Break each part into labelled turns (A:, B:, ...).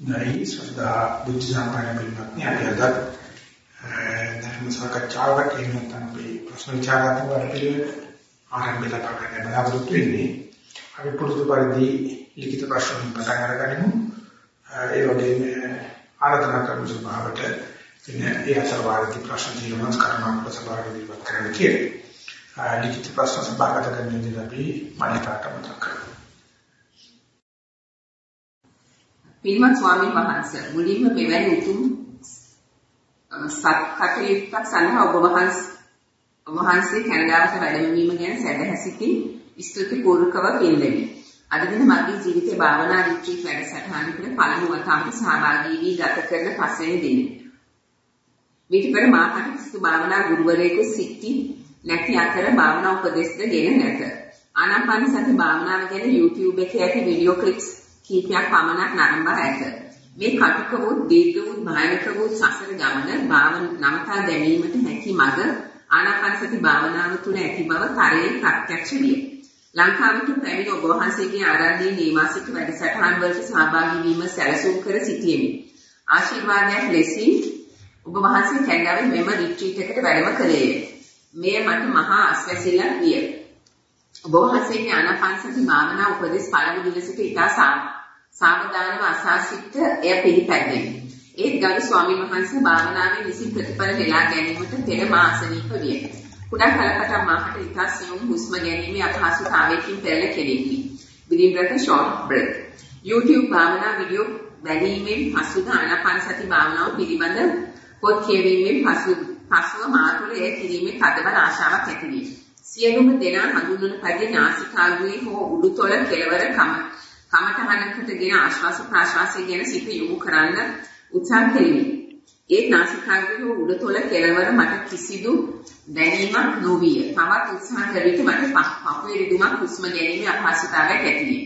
A: නයි සදා බුද්ධ සම්පන්න පිළිමත් අපි අද ධර්ම සාකච්ඡාවකට එහෙම නැත්නම් අපි ප්‍රශ්න විචාරාත්මක වැඩපිළිවෙල ආරම්භ ලබා බලාපොරොත්තු වෙන්නේ. අපි පුරුදු පරිදි ලිඛිත ප්‍රශ්න පටන් අරගනිමු. ඒ වගේම ආරාධනා කරමු සභාවට ඉතින් ඒ අතර වාරදී ප්‍රශ්න తీරමස් කරනවා සභාවේ ඉවත් කරන්න කියලා. ලිඛිත ප්‍රශ්න සභාගත කරන විදිහට අපි මනිකාට මතක් කරමු.
B: පින්වත් ස්වාමීන් වහන්සේ මුලින්ම මෙවැනි උතුම් සත් කටයුත්තක් සඳහා ඔබ වහන්සේ ඔබ වහන්සේ කැනඩාවට වැඩමවීම ගැන සැදැහැසිතින් ස්තුති පූර්වකව පිළිදෙමි. අද දින මගේ ජීවිතේ භාවනා රිට්‍රීට් වැඩසටහනකට පළමු වතාවට සහභාගී වී ගත කරන පස්වෙනි දිනේ. මේක පෙර මාකට කිසිදු භාවනා ගුරුවරයෙකු සිටි නැති අතර භාවනා උපදෙස්ද ගෙන නැත. ආනාපාන සති භාවනාව ගැන YouTube එකේ ඇති වීඩියෝ ක්ලිප්ස් කීපයක් පමණක් නරඹා ඇත. මේ කටුක වූ දීර්ඝ වූ භයානක වූ සසර ගමන භාවන නමතා දැමීමට හැකි මඟ ආනාපාන සති භාවනාව තුළ ඇති බව තරයේ ප්‍රත්‍යක්ෂ විය. ලංකාවට පැමිණ ඔබ වහන්සේගේ ආරාධනීය නේවාසික වැඩසටහන් වලට සහභාගී වීම සැලසුම් කර සිටියෙමි. ආශිර්වාදයක් ලෙසින් ඔබ වහන්සේ කැනඩාවේ මෙම රිට්‍රීට් එකට වැඩම කළේය. මෙය මට මහා අස්වැසිල්ලක් විය. ඔබ වහන්සේගේ ආනාපාන සති භාවනා උපදෙස් පළමු දින සිට ඉතා සාවධානව අසා සිට එය පිළිපැද්දෙමි. ඒත් ගරු ස්වාමීන් වහන්සේ භාවනාවේ විසින් ප්‍රතිඵල නෙලා ගැනීමට පෙර මා අසනීප විය. කුඩා කලකට මාහට ඉතා සියුම් හුස්ම ගැනීමේ අපහසුතාවයකින් පෙරළ කෙරෙමි. within breath short breath. YouTube භාවනා වීඩියෝ බැලීමෙන් පසුද ආනාපාන සති භාවනාව පිළිබඳ පොත් කියවීමෙන් පසු පසුව මා තුළ එය කිරීමේ තදබල ආශාවක් ඇති විය. සියලුම දෙනා හඳුන්වන පරිදි නාසිකාග්‍රේ හෝ උඩුතොල කෙළවර කම කමඨහනකටගෙන ආශ්වාස ප්‍රාශ්වාසය ගැන සිත යොමු කරන්න උත්සාහ කෙලිමි. ඒ නාසිකාග්‍රේ හෝ උඩුතොල කෙළවර මට කිසිදු දැනීමක් නොවිය. තවත් උත්සාහ කර විට මට පපුවේ රිදුමක් හුස්ම ගැනීමේ අපහසුතාවයක් ඇති විය.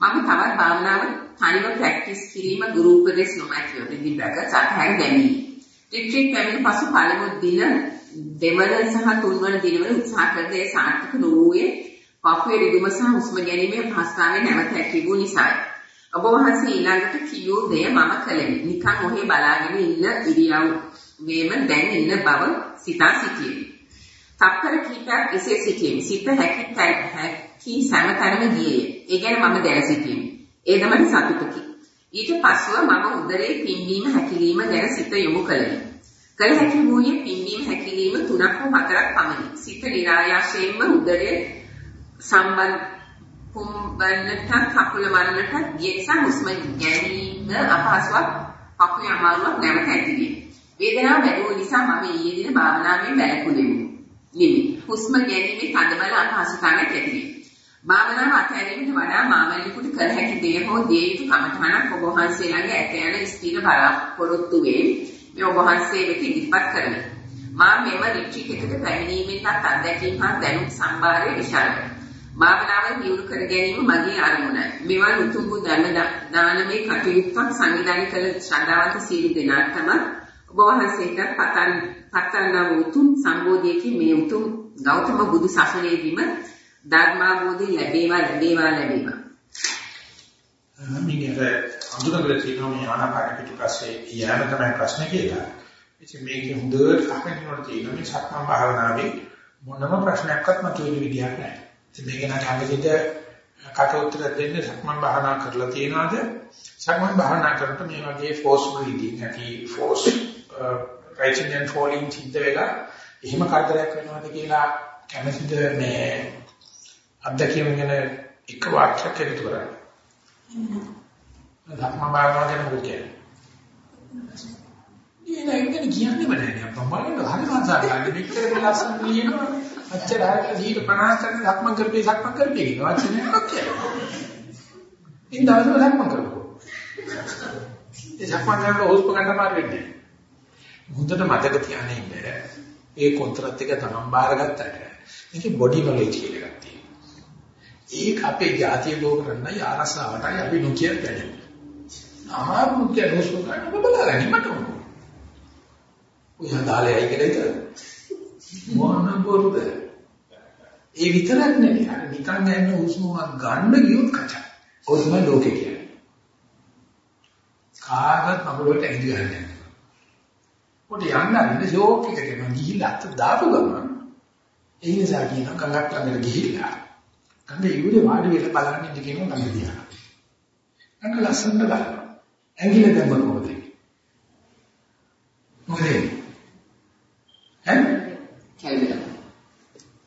B: මම තවත් භාවනාව තනිව ප්‍රැක්ටිස් කිරීම ගුරු උපදෙස් නොමැතිව දෙදිබ්‍රක සත්‍යයෙන් දැමී. රිට්‍රීට් පැමිණ පසු පළමු දින දෙවන සහ තුන්වන දිනවල උත්සාහ කළ දේ සාර්ථක නොවුවේ පපුවේ රිදුම සහ හුස්ම ගැනීමේ අපහසුතාවය නැවත ඇතිවූ නිසායි. ඔබ වහන්සේ ඊළඟට කියූ දේ මම කළෙමි. නිකන් ඔහේ බලාගෙන ඉන්න ඉරියව්වේම දැන් ඉන්න බව සිතා සිටියෙමි. තප්පර කිහිපයක් එසේ සිටියෙමි. සිත හැකි හැකි සමතරම ගියේ. ඒ ගැන මම දැන සිටියෙමි. ඒ තමයි සතුටකි. ඊට පස්ව මම උදරේ පිම්බීම හැකිලිම ගැන සිත යොමු කළෙමි. කල හැකි වූයේ පිම්බීම හැකිලිම තුනක් හෝ හතරක් පමණි. සිත નિરાයාසයෙන්ම උදරයේ සම්බන්ධ කුම්බන්නට කකුල වන්නට ගිය නිසා හුස්ම ගැනීම අපහසුවක් කකුලේ අමාරුවක් නැවත ඇතිවිය. වේදනාව වැඩි වූ නිසා මම ඊයේ දින භාවනාවෙන් වැළකුණෙමි. නිමි. හුස්ම ගැනීමේ තදබල අපහසුතාවයක් ඇතිවිය. භාවනාව අත්හැරීමට වඩා මාමලිකුට කළ හැකි දේ හෝ දිය යුතු කමඨහනක් ඔබ වහන්සේ ළඟ ඇත යන ස්ථිර බලාපොරොත්තු වේ. මේ ඔබ වහන්සේ වෙත ඉදිරිපත් කරමි. මා මෙම රිට්‍රීට් එකට පැමිණීමෙන්ත් අත්දැකීම් හා දැනුම් සම්භාරය විශාලයි. භාවනාව දියුණු කර ගැනීම මගේ අරමුණයි. මෙවන් උතුම් වූ ධර්ම දානමේ කටයුත්තක් සංවිධානය කළ ශ්‍රද්ධාවන්ත සීල දෙනාටම ඔබ වහන්සේට පතන් පතන්නා වූ උතුම් සම්බෝධියකින් මේ උතුම් ගෞතම බුදු සසුනේදීම ධර්මාභෝධය ලැබේවා ලැබේවා ලැබේවා.
A: මිනිහට අඳුනගල තියෙනවා මේ ආනාපාන පිටුපස්සේ යෑම තමයි ප්‍රශ්නේ කියලා. ඉතින් මේක හොඳට අහගෙනනොත් තියෙනවා මේ සක්මන් භාවනාවේ මොනම ප්‍රශ්නයක්වත් මතුවෙන විදිහක් නැහැ. ඉතින් මේක නටංගෙදිට කට උත්තර දෙන්න සක්මන් භාවනා කරලා තියෙනවද? සක්මන් භාවනා කරනකොට මේ වගේ ෆෝස් බ්‍රීතිං නැති ෆෝස් රයිටිං ඇන්ඩ් ෆෝලිං සිද්ධ වෙලා එහෙම කරදරයක් වෙනවද කියලා කැමතිද මේ අත්දැකීම් ගැන එක වාක්‍යයක් එකතු කරන්න. ධර්ම භාවනාව ගැන මොකද කියන්නේ? ඊළඟ ඉන්නේ කියන්නේ නැහැ අප්පා බලන්න හරි මාසාරලා දෙකේ ලස්සන ලියනවා අච්චර හරියට දීට 50 කරන ධර්ම කරපේ සක්ම කරපේ කියනවා වචනයක් කියන්නේ. ඉතින් දවසම ධර්ම කරපො. ඒ සක්ම කරනකොට හොස්ප ගන්න පාර වෙන්නේ. හොඳට මතක තියාගෙන ඉන්න. ඒ කොන්ත්‍රාත් එක තමන් බාරගත්තට ඒකේ බොඩි නොලෙජ් කියලා එකක් තියෙනවා. ඒක අපේ ජාතිය ලෝක කරන්නයි ආරසාවටයි අපි නොකිය බැහැ. අමාරු මුත්‍ය හොස්ප ගන්න බලලා මට ඕන. ඔය හදාලයි කියලා ඉතින් මොන බොරුද? ඒ විතරක් නෙවෙයි. අර නිකන් යන හුස්මක් ගන්න ගියොත් කච. ඔය තමයි ලෝකේ කියන්නේ. කාගවත් මගුලට ඇඟිලි ගන්න යනවා. පොඩි යන්න අරින්න ෂෝක් එකට මම ගිහිල්ලා අත දාපු ගමන් ඒ නිසා කියනවා ගඟක් ළඟට ගිහිල්ලා ගඟ ඉවුරේ වාඩි වෙලා බලන්න ඉඳ කියනවා ගඟ දිහා. ගඟ ලස්සනට බලනවා. ඇඟිල්ල දැම්මම මොකද? මොකද? ඈ?
B: කැවිලා.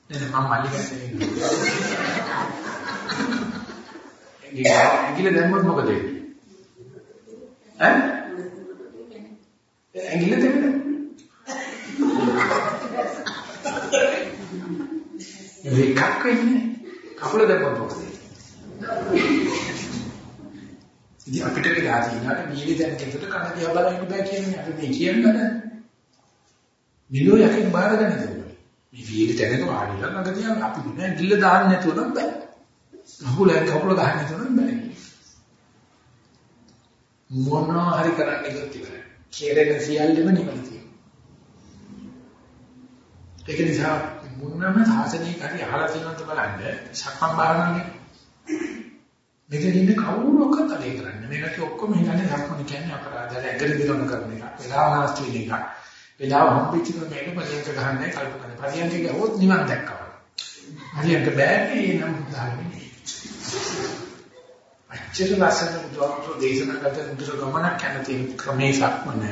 A: නේද මම මල්ලි ගැසේ ඉන්නවා. ඇඟිල්ල දැම්මොත් මොකද වෙන්නේ? ඈ? ඇඟිල්ල දෙන්න. මේකක් වෙන්නේ. කකුල දැම්මොත් මොකද වෙන්නේ? ඉතින් අපිට වෙලා තියෙනවා මේලි දැන් කෙතට කන දිහා බලන්න බෑ කියන්නේ අපි මේ කියන්නේ. මිලෝ යකින් බාරගෙන ඉන්නවා. මේ වීලි තැනක වාඩිලා ළඟ තියන් අපි නෑ ගිල්ල දාන්න නැතුව නම් බෑ. කකුල කකුල ගහන්න නැතුව නම් බෑ. මොනවා හරි කරන්න ගියොත් ඉවරයි. කෙරෙන සියල්ලම නිවන තියෙනවා. ඒක නිසා මොනම සාසනයක හරි අහලා තියෙනවද බලන්න සක්මන් භාවනාවේ මෙතන ඉන්න කවුරුවක්වත් අලේ කරන්නේ මේකට ඔක්කොම හිතන්නේ සක්මන් කියන්නේ අපරාධය ඇඟිලි දිරවන කරන එක. වෙලාව නාස්ති වෙන එක. වෙලාව හම්බෙච්ච මේක පරියන්ක ගහන්නේ කල්පනා. පරියන්ක ගහුවොත් නිවන් දැක්කම. පරියන්ක බෑනේ නම් උදාහරණෙ. අච්චර ලස්සන බුදුහාමුදුරෝ දේශනා කරන මුදුර ගමනක් යන තියෙන ක්‍රමේ සක්මන.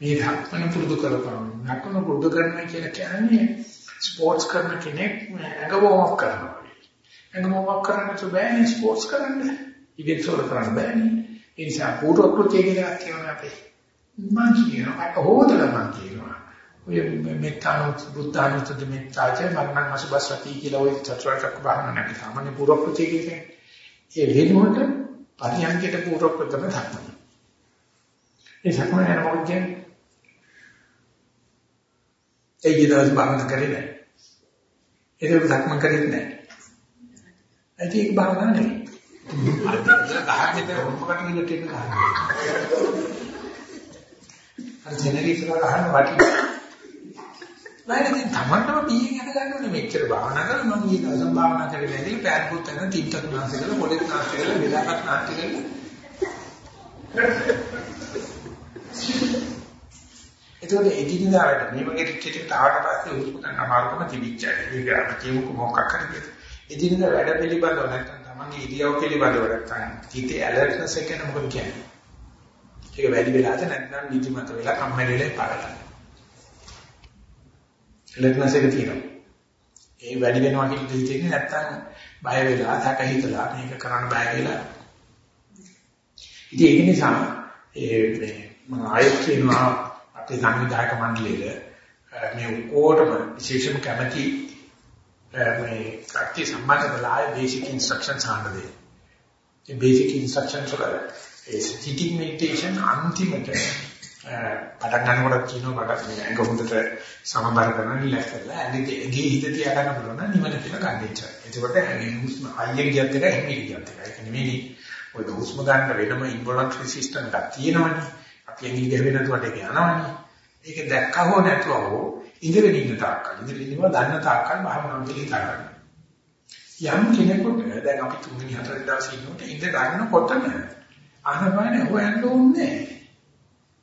A: මේ සක්මන පුරුදු කරපන්. නකන පුරුදු කරනවා කියලා කියන්නේ ස්පෝර්ට්ස් කරන කෙනෙක් ඇඟ වෝම් අප් කරනවා. ඇඟ වෝම් අප් කරන්න තු බෑනේ ස්පෝර්ට්ස් කරන්න. ඉවෙන්ට්ස් වල කරන්න බෑනේ. ඒ නිසා පූර්ව කෘත්‍ය කියලා කියනවා අපේ. මම කියනවා හොදලා මම කියනවා. ඔය මෙත්තානුත් බුද්ධානුත් මෙත්තාච මරණ මසුබසති කියලා ඔය චතුරාර්ය භාවනා නැති සාමාන්‍ය පූර්ව කෘත්‍ය කියන්නේ. ඒ වෙනුවට පරියන්කයට පූර්ව ප්‍රථම ධර්ම. ඒ සක්මන යන මොකද කියන්නේ? ඒ ඊදවස් භාවනා කරේ නැහැ. ඒක සක්මන් කරේ නැහැ. ඒක ඒක භාවනා නෙවෙයි. අද ගහකට රොම්බකට ගිහින් තියෙන කාරණා. අර ජෙනරික් එක ගහන්න වටිනවා. නෑ ඉතින් තමන්ටම බීයෙන් යන ගන්නෝනේ මෙච්චර භාවනා කරලා මම ඊට දවසක් භාවනා කරගෙන ඉඳලා පෑත් පුත් කරන තින්තක් නාස්ති කරලා පොඩෙත් නාස්ති කරලා වෙලාවක් නාස්ති කරලා ඒතකොට එදිනෙදා වැඩ මේ වගේ ටිකට් ආවට පස්සේ උස්ම ගන්න අමාරුකම තිබිච්චා. ඒක අපි කියමුකෝ මොකක් කරද එදිනෙදා වැඩ පිළිබඳව නැත්නම් තමන්ගේ ඉරියව් පිළිබඳව නැත්නම් හිතේ ඇලර්ට්නස් එක ගැන මොකද කියන්නේ? ඒක වැඩි වෙලාද නැත්නම් නිදිමත වෙලා කම්මැලි වෙලා පාරලා. ඇලර්ට්නස් එක තියෙනවා. ඒ වැඩි වෙනවා කියලා හිතෙන්නේ නැත්නම් බය වෙලා තක හිතලා මේක කරන්න බෑ කියලා. ඉතින් ඒක නිසා ඒ මේ මම ආයෙත් කියනවා අපේ සංවිධායක මණ්ඩලයේ මේ ඔක්කොටම විශේෂම කැමැති මේ කට්ටිය සම්බන්ධ බලය බේසික් ඉන්ස්ට්‍රක්ෂන්ස් ආනදේ. ඒ බේසික් ඉන්ස්ට්‍රක්ෂන්ස් වල ඒ සිටින් මෙඩිටේෂන් අන්තිමට පටන් ගන්නකොට කියනවා මට මේ ඇඟ හොඳට සමබර කරන්න ඉලක්කලා ඇඟේ ඇඟේ හිත තියා ගන්න පුළුවන් නම් නිවන කියලා ගන්න ඉච්චා. එතකොට ඇඟේ හුස්ම හයියෙන් ගියත් එක හැමෙලි ගියත් එක. ඒක නෙමෙයි ඔය හුස්ම ගන්න වෙනම ඉන්වොලන්ටරි සිස්ටම් එකක් තියෙනවනේ. අපි ඇඟිලි ගහවෙ නැතුවට ඒක යනවනේ. ඒක දැක්කා හෝ නැතුව හෝ ඉඳගෙන ඉන්න තාක්කල් ඉඳගෙන ඉන්නවා දන්න තාක්කල් භාවනාව කියලා හිතා ගන්න. යම් කෙනෙකුට දැන් අපි තුන්වෙනි හතරවෙනි දවසේ ඉන්නකොට ඉඳ ගන්නකොටම ආනපානේ හොයන්න ඕනේ.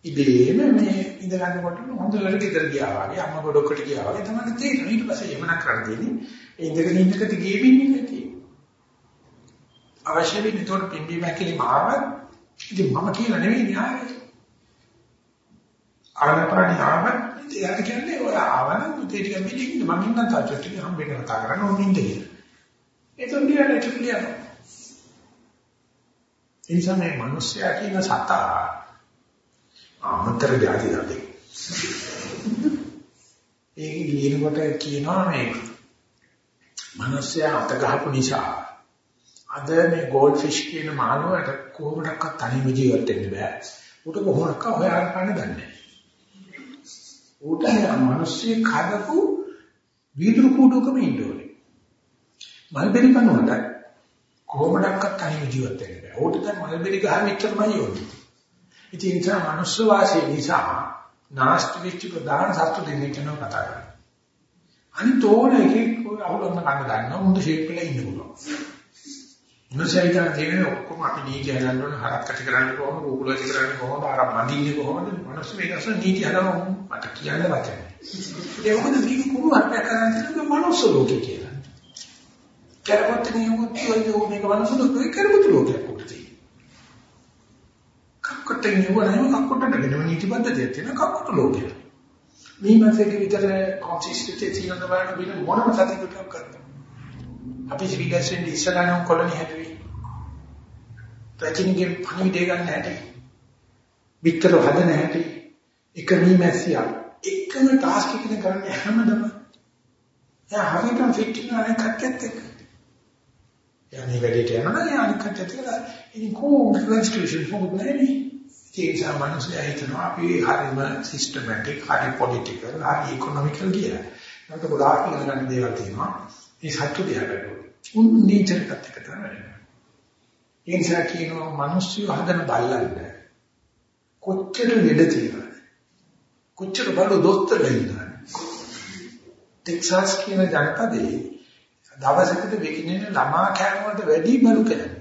A: ඉබේම මේ ඉඳ ගන්නකොට හොඳට ගෙදර ගියා වගේ අම්මා ගොඩකට ගියා වගේ තමයි තේරෙන්නේ. ඊට පස්සේ එමනක් කරන්න දෙන්නේ ඒ ඉඳගෙන ඉන්නකට ගෙවින්නේ නැති අවශ්‍ය වෙන්නේ තොර පිම්බි මැකිලි මාවත්. ඉතින් මම කියලා නෙවෙයි න්යායයි. ආනපානේ ආවත් එයාට කියන්නේ ඔය ආවන මුතේ ටික මෙලින්න මම ඉන්න තාචොට් ටික හම්බෙන්න කතා කරන්න ඕන ඉන්න කියලා. ඒක උන්දියට ටිකලියක්. ඒ නිසා මේ මිනිස්සයා කියන සතා අමතර જાති දන්නේ. ඒක ලියනකොට කියනවා මේ මිනිස්සයා අත ගහපු නිසා අද මේ ගෝල්ඩ් ෆිෂ් කියන මාළුවට කොහොමඩක්වත් තනියම ජීවත් වෙන්න බෑ. උට කොහොමඩක්ක හොයාගන්න දන්නේ නැහැ. ඌට මිනිස්සු කඩපු වීදුරු කුඩුකම ඉන්න ඕනේ. මල්බෙරි කනොත් කොහොමඩක්වත් තනියම ජීවත් වෙන්න බෑ. ඌට දැන් මල්බෙරි ගහ මෙච්චරමයි ඕනේ. ඉතින් ඒ නිසා මනුස්ස වාසය නිසා නාස්ති වෙච්ච ප්‍රධාන සත්තු දෙන්නේ කියන කතා කරන්නේ. අනිත් ඕන එකේ අහුලන්න ගන්න ගන්න මුඳ ෂේප් එකේ ඉන්න පුළුවන්. මොනසයිද තියෙන ඔක්කොම අපි නීති හදන්න ඕන හරක් කටි කරන්න කොහොමද රූපල ඇති කරන්න කොහොමද අර මදින්නේ කොහොමද මනස මේකස නීති හදනවා මට කියන්න වචන. ඒ මොකද මේක කුරු අර්ථයක් කරන් තියෙන මනස ලෝකේ කියලා. කරපොත් නියුත් කියෝ මේක මනස ලෝකේ කරපොත් ලෝකයක් උඩදී. කක්කොට නියුවනම කක්කොටට වෙනම නීති පද්ධතියක් තියෙන කක්කොට ලෝකේ. මේ මාසෙක විතර කොන්සිස්ටන්ටි තියෙන බලන බින මොනම සතියකට කරනවා. අපි ශ්‍රීලංකෙන් ඉස්සරහම කොලනි හැදුවේ. ප්‍රතිනිගේ පණිවිඩය ගන්න හැටි. විතර හදන හැටි. එක මීමැස්සියා එකම ටාස්ක් එකකින් කරන්නේ හැමදම. එයා හරියටම ෆිට වෙන අනෙක් කට්ටියත් එක්ක. යන්නේ වැඩේට යනවා නේ අනෙක් කට්ටියත් එක්ක. ඉතින් කොහොමද ක්ලස්ටරේෂන් මොකද නැන්නේ? ඒ නිසා මිනිස්සු හිතනවා අපි හරිම සිස්ටමැටික්, හරි පොලිටිකල්, හරි ඉකොනොමිකල් කියලා. නැත්නම් ගොඩාක් ඉගෙන ගන්න දේවල් තියෙනවා. මේ සත්‍ය දිහා බලන්න. උන් නීචරකට එක තමයි. ඒ නිසා කියනවා මිනිස්සු හදන බල්ලන්ට කොච්චර ලෙඩ තියෙනවද? කොච්චර බඩ දොස්තර ඉන්නවද? ටෙක්සාස් කියන ජනපදයේ දවසකට වෙකිනෙන ළමා කෑම වලට වැඩි බලු කරනවා.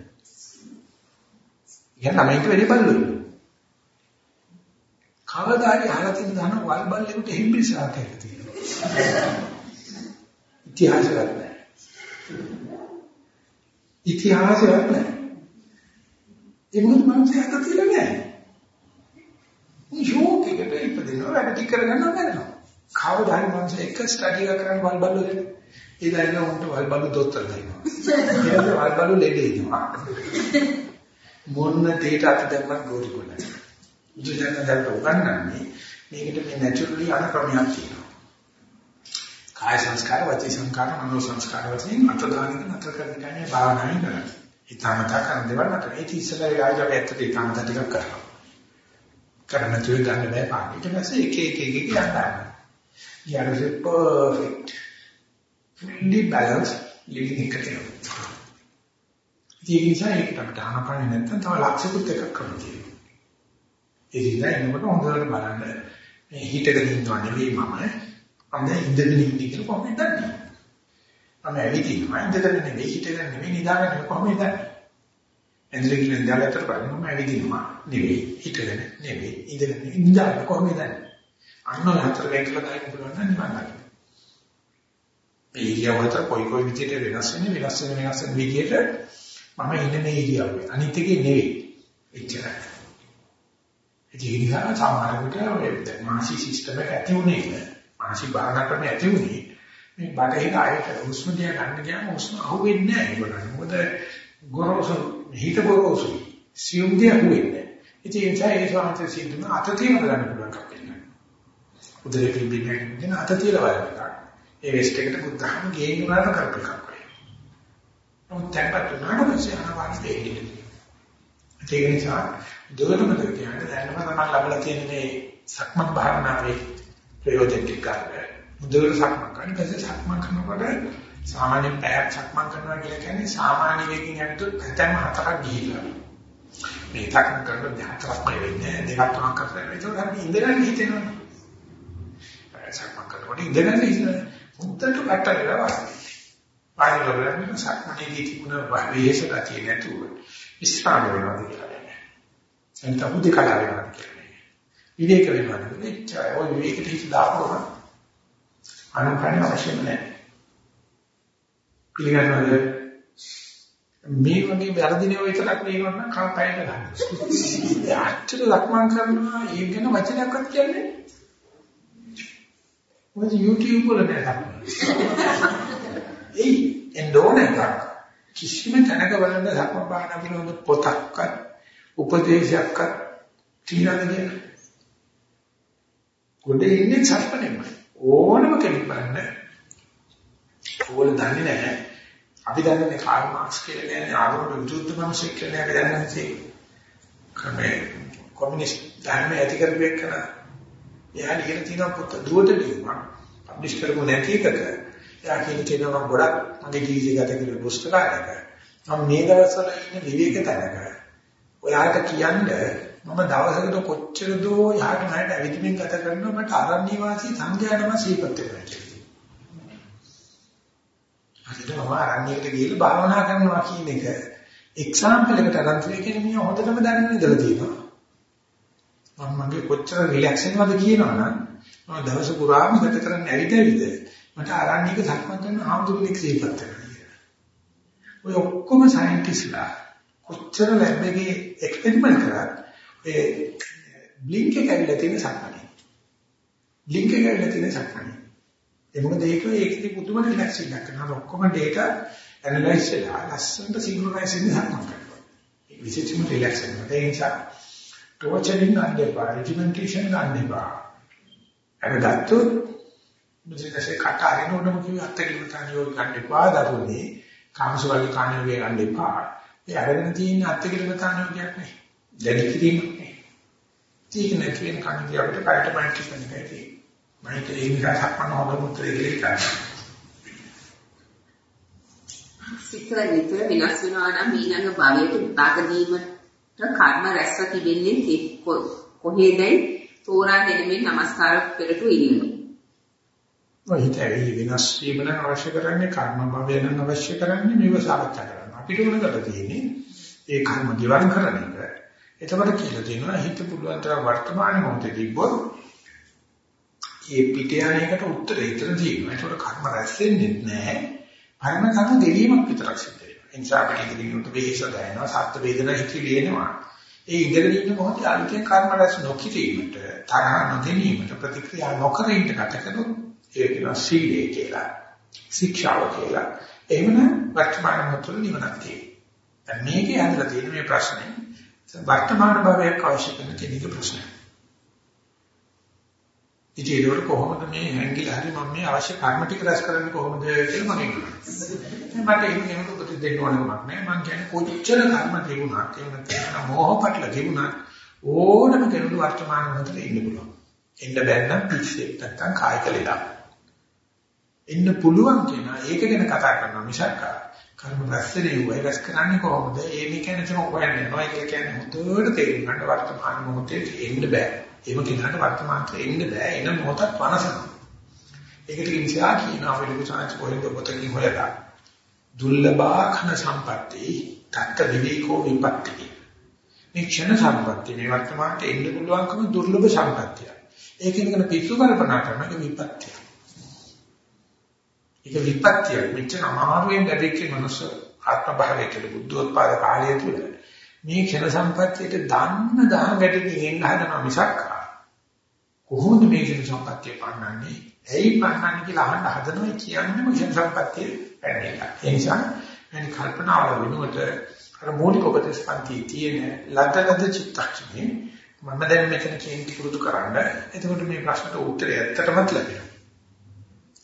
A: ඉතින් ළමයින්ට වැඩි බලු. කවදා හරි අහලා තියෙන දන වල් බල්ලෙකුට හිම්බිසාවක් තියෙනවා. ඉතිහාසයක් නැහැ. ඉතිහාසයක් නැහැ. ඒ මොකද මනුස්සය හද තියලා නැහැ. මේ ෂෝක් එකට ඉපදෙනවා වැඩ ටික කරගන්න බැරිනවා. කවදා හරි මනුස්සය එක ස්ටඩි එක කරන් වල් බල්ලෝ දෙන්න. ඒ දැන් උන්ට වල් බල්ලෝ දොස්තර දෙනවා. ඊට වල් බල්ලෝ ලෙඩේ දෙනවා. මොන්න දෙයට අත දැම්මත් ගෝරි කොල්ලයි. බුදුසසුන දැන් උගන්වන්නේ මේකට මේ නැචරලි අන ක්‍රමයක් තියෙනවා. කාය සංස්කාර, වචී සංස්කාර, මනෝ සංස්කාර වශයෙන් අත දානික නතර කරන කන්නේ භාවනාවෙන් කරන්නේ. ඊටමතා කරන දේවල් නතර. ඒ ඉස්සෙල්ලා යාජව ඇත්තට ඊටමතා ටිකක් කරනවා. කරන තුරු ගන්න බෑ පාඩි. ඊට පස්සේ එක එක එක එක යනවා. ඊයරසේ perfect. Fully balanced living එකට යනවා. ඒ නිසා ඒකට අපිට ආනපන නැත්තම් තව ලක්ෂිකුත් එකක් කරන්න තියෙනවා. ඒ නිසා එනකොට හොඳට බලන්න මේ හිතගෙන ඉන්නව නෙවෙයි මම මම ඉඳගෙන ඉන්නේ කියලා කොහොමද දන්නේ? මම ඇවිදිනවා ඉඳගෙන නෙවෙයි හිටගෙන නෙවෙයි නිදාගෙන නෙවෙයි කොහොමද දන්නේ? ඇඳලා කියලා ඉඳලාතර බලන්න මම ඇවිදිනවා නෙවෙයි හිටගෙන නෙවෙයි ඉඳගෙන ඉඳලා කොහොමද දන්නේ? අන්න හතර වෙන්කලා ගන්න පුළුවන් නම් නිවන් දකින්න. මේ ඉරියව්වට කොයි කොයි විදිහට වෙනස් වෙන්නේ වෙනස් වෙන වෙනස් වෙන විදිහට මම ඉන්නේ මේ ඉරියව්වේ. අනිත් එකේ නෙවෙයි. එච්චරයි. ඒ නිසා සමහර විට මානසික සිස්ටම් එක ඇති උනේ නෑ. මානසික භාවනා ක්‍රම ඇති උනේ මේ බඩේ ආයත හුස්ම දිහා ගන්න ගියාම හුස්ම අහුවෙන්නේ නැහැ ඒකට. මොකද ගොරෝසු හිත ගොරෝසු සියුම් දිය අහුවෙන්නේ. ඉතින් ඒ නිසා ඒ ස්වාමීන් සිද්ධම අත තියන ගන්න පුළුවන් කපෙන්න. උදේ පිළිබින්නේ කියන අත තියලා බලන්න. ඒ වෙස්ට් එකට බුද්ධහම ගේන්න උනාට කරපු එකක් වෙයි. නමුත් තැන්පත් උනාට පස්සේ අනවාරි දෙන්නේ. ඒක නිසා දුරටම දෙවියන්ට දැනම තමයි ලැබලා තියෙන මේ සක්මන් භාවනාවේ ප්‍රයෝජන ටික ගන්න. මුදවල සක්මන් කරන පස්සේ සක්මන් කරනකොට සාමාන්‍ය පැයක් සක්මන් කරනවා කියලා කියන්නේ සාමාන්‍ය වේගකින් යද්දී පැතැම හතරක් ගිහිල්ලා. මේ සක්මන් කරනකොට හතරක් වෙන්නේ දෙකක් තුනක් කරලා ඒක අපි ඉඳගෙන හිතෙනවා. සක්මන් කරනකොට ඉඳගෙන හිතනවා. මුත්තට පැටලලා වාසි. පාරිලෝකයෙන් සක්මනේදී තිබුණ වේශ ගතිය නැතුව විස්රාම වෙනවා කියලා. එතන හුදේ කලාව වෙනවා කියලා. විවේක වෙනවා නෙවෙයි. ඔය විවේකෙට හිත දාපුවම අනුකරණ අවශ්‍යම නැහැ. පිළිගන්නවද? මේ වගේ වැරදිනේ විතරක් නෙවෙයි නම් කල්පයක ගන්න. ඇත්තට ලක්මන් කරනවා ඒ ගැන වචනයක්වත් කියන්නේ මොකද YouTube වල නෑ ඒ එන්ඩෝන එකක් කිසිම තැනක බලන්න සක්ම බාහන පිළිබඳ පොතක්වත් උපදේශයක්වත් තියනද කියලා ගොඩේ ඉන්නේ සර්පණෙම. ඕනම කෙනෙක් බලන්න. ඕල දන්නේ නැහැ. අපි දන්නේ කාල් මාක්ස් කියලා කියන්නේ ආගමට විරුද්ධ මිනිසෙක් කියලා අපි දන්නේ නැහැ. කමේ කොමියුනිස්ට් ධර්ම ඇති කරපු එකන. එයා ලියලා තියෙන පොත දුවට ලියුමක්. පබ්ලිෂ් කරපු නැති එකක. එයා කියන කෙනා ගොඩක් මගේ ජීවිතය ගත කරපු පුස්තකාලයක. මම මේ දවස්වල ඉන්න විවේක තැනක. ඔයාට කියන්නේ මම දවසකට කොච්චර දෝ යහට නැහැට ඇවිදින්න ගත කරනවා මට අරණ්‍ය වාසී සංඝයාටම සීපත් වෙනවා කියලා. හරිද මම අරණ්‍යයට ගිහලා භාවනා කරනවා කියන එක එක්සැම්පල් එකට අරන් තියෙන කෙනෙක් මිය හොඳටම දැනගෙන ඉඳලා තියෙනවා. මම මගේ කොච්චර රිලැක්ස් වෙනවද කියනවනම් මම දවස පුරාම ගත කරන්නේ ඇවිදවිද මට ආරණ්‍යක සක්මන් කරන ආම්දුරුලික් සිහිපත් වෙනවා. ඔය ඔක්කොම සයන්ටිස්ලා කොච්චර ලැබ් එකේ එක්ස්පෙරිමන්ට් කරා ඒ බ්ලින්ක් එක ඇවිල්ලා තියෙන සක්මනේ. බ්ලින්ක් එක ඇවිල්ලා තියෙන සක්මනේ. ඒ මොකද ඒක ඒකේ පුදුම රිලැක්ස් එකක් කරනවා. ඔක්කොම data ඇනලයිස් වෙලා ලස්සනට සින්ක්‍රොනයිස් වෙන්න සක්මන් කරනවා. ඒ විශේෂම රිලැක්ස් වෙනවා. ඒ නිසා ටෝචරින් ගන්න එපා, රෙජිමෙන්ටේෂන් ගන්න එපා. අර ගත්තොත් මුදිකසේ කට අරින උනම කිව්ව අත්තිකින් තනියෝ ගන්න එපා දරුවනේ. කාමසුවගේ කාණියෝගේ ගන්න එපා. ඒ අරගෙන තියෙන අත්තිකින් තනියෝ කියන්නේ. දැඩි කිරීමක් නේ. ඒක නැති වෙන කන්නේ අපිට කාට මයිට් කියන එකයි. මයිට් ඒ නිසා සක්මන් හොඳ මුත්‍රේ කියලා
B: සිත නිතර විනාශ වෙනවා නම් ඊළඟ භවයට විපාක දීමට කර්ම රැස්ව තිබෙන්නේ කොහේදයි තෝරා ගැනීමෙන් নমස්කාර පෙරට ඉන්නේ.
A: ඔය හිතේ විනාශ වීම නම් අවශ්‍ය කරන්නේ කර්ම භවය නම් අවශ්‍ය කරන්නේ මේව සාකච්ඡා කරන්න. අපිට උන කරලා තියෙන්නේ ඒ කර්ම ජීවම් කරන එක. එතකොට කියලා තියෙනවා හිත පුළුවන් තරම් වර්තමාන මොහොතේ තිබ්බොත් ඒ පිට යන එකට උත්තර ඉතර තියෙනවා. ඒකට කර්ම රැස් වෙන්නේ නැහැ. පරම කර්ම දෙවීමක් විතරක් සිද්ධ වෙනවා. ඒ නිසා අපිට ඉදිරියට වෙහෙස දැනෙනවා, සත්ත්ව වේදනා හිතිලි එනවා. ඒ ඉඳගෙන ඉන්න මොහොතේ අලුතෙන් කර්ම රැස් නොකිරීමට, තරහ නොගැනීමට, ප්‍රතික්‍රියා නොකර ඉන්න ගත කරනොත් ඒ කියන සීලය කියලා. ශික්ෂාව කියලා. එහෙමනම් වර්තමාන මොහොතේ නිවනක් තියෙනවා. දැන් මේකේ ඇඳලා තියෙන මේ ප්‍රශ්නේ වර්තමාන භවයක් අවශ්‍ය කරන කෙනෙක් ප්‍රශ්නයක්. ඉතින් ඒකට කොහොමද මේ හැංගිලා හරි මම මේ අවශ්‍ය කර්ම ටික රැස් කරන්නේ කොහොමද කියලා මම කියනවා. මට එහෙම කෙනෙකුට උපදෙස් දෙන්න ඕන කමක් නැහැ. මම කියන්නේ කොච්චර කර්ම තිබුණත් ඒ නැත්නම් මොහොපටල තිබුණත් ඕනම කෙනෙකුට වර්තමාන මොහොතේ ඉන්න පුළුවන්. එන්න බැන්නම් පිස්සෙක් නැත්නම් කායික ලෙඩක්. එන්න පුළුවන් කෙනා ඒක ගැන කතා කරනවා මිසක් කර්ම රැස්නේ වයි රැස් කරන්නේ කොහොමද? ඒ මෙකැනිසම හොයන්නේ නැහැ. ඒක කියන්නේ හොඳට තේරුම් ගන්න වර්තමාන මොහොතේ එන්න බෑ. එහෙම කෙනාට වර්තමානට එන්න බෑ. එන මොහොතත් වනසනවා. ඒකට කිසියා කියනවා අපි ලොකු සාංශ කොහෙන්ද පොතකින් හොයලා. දුර්ලභා khන සම්පatti තත්ත විවේකෝ විපත්ති. මේ ක්ෂණ සම්පatti මේ වර්තමානට එන්න පුළුවන්කම දුර්ලභ සම්පත්තිය. ඒකෙන් කරන පිස්සු කල්පනා කරන එක විපත්තිය. ඒක විපත්තිය. මෙච්චර අමාරුවෙන් ලැබෙච්ච මනුස්ස ආත්ම භාවයේ කියලා බුද්ධෝත්පාද කාලය තුල මේ ක්ෂණ සම්පත්තියට දන්න දහම් ගැටකින් එන්න හදන මිසක් කොහොමද මේ ක්ෂණ සම්පත්තිය පන්නන්නේ? ඇයි පන්නන්නේ කියලා අහන්න හදනවා කියන්නේම ක්ෂණ සම්පත්තිය පැනලා. ඒ නිසා මේ කල්පනාවල වෙනුවට අර මූලික උපදේශ පන්ති තියෙන ලද්දලද චිත්තක්ෂණේ මම දැන් මෙතන කියන්නේ පුරුදු කරන්න. එතකොට මේ ප්‍රශ්නට උත්තරය ඇත්තටම ලැබෙනවා.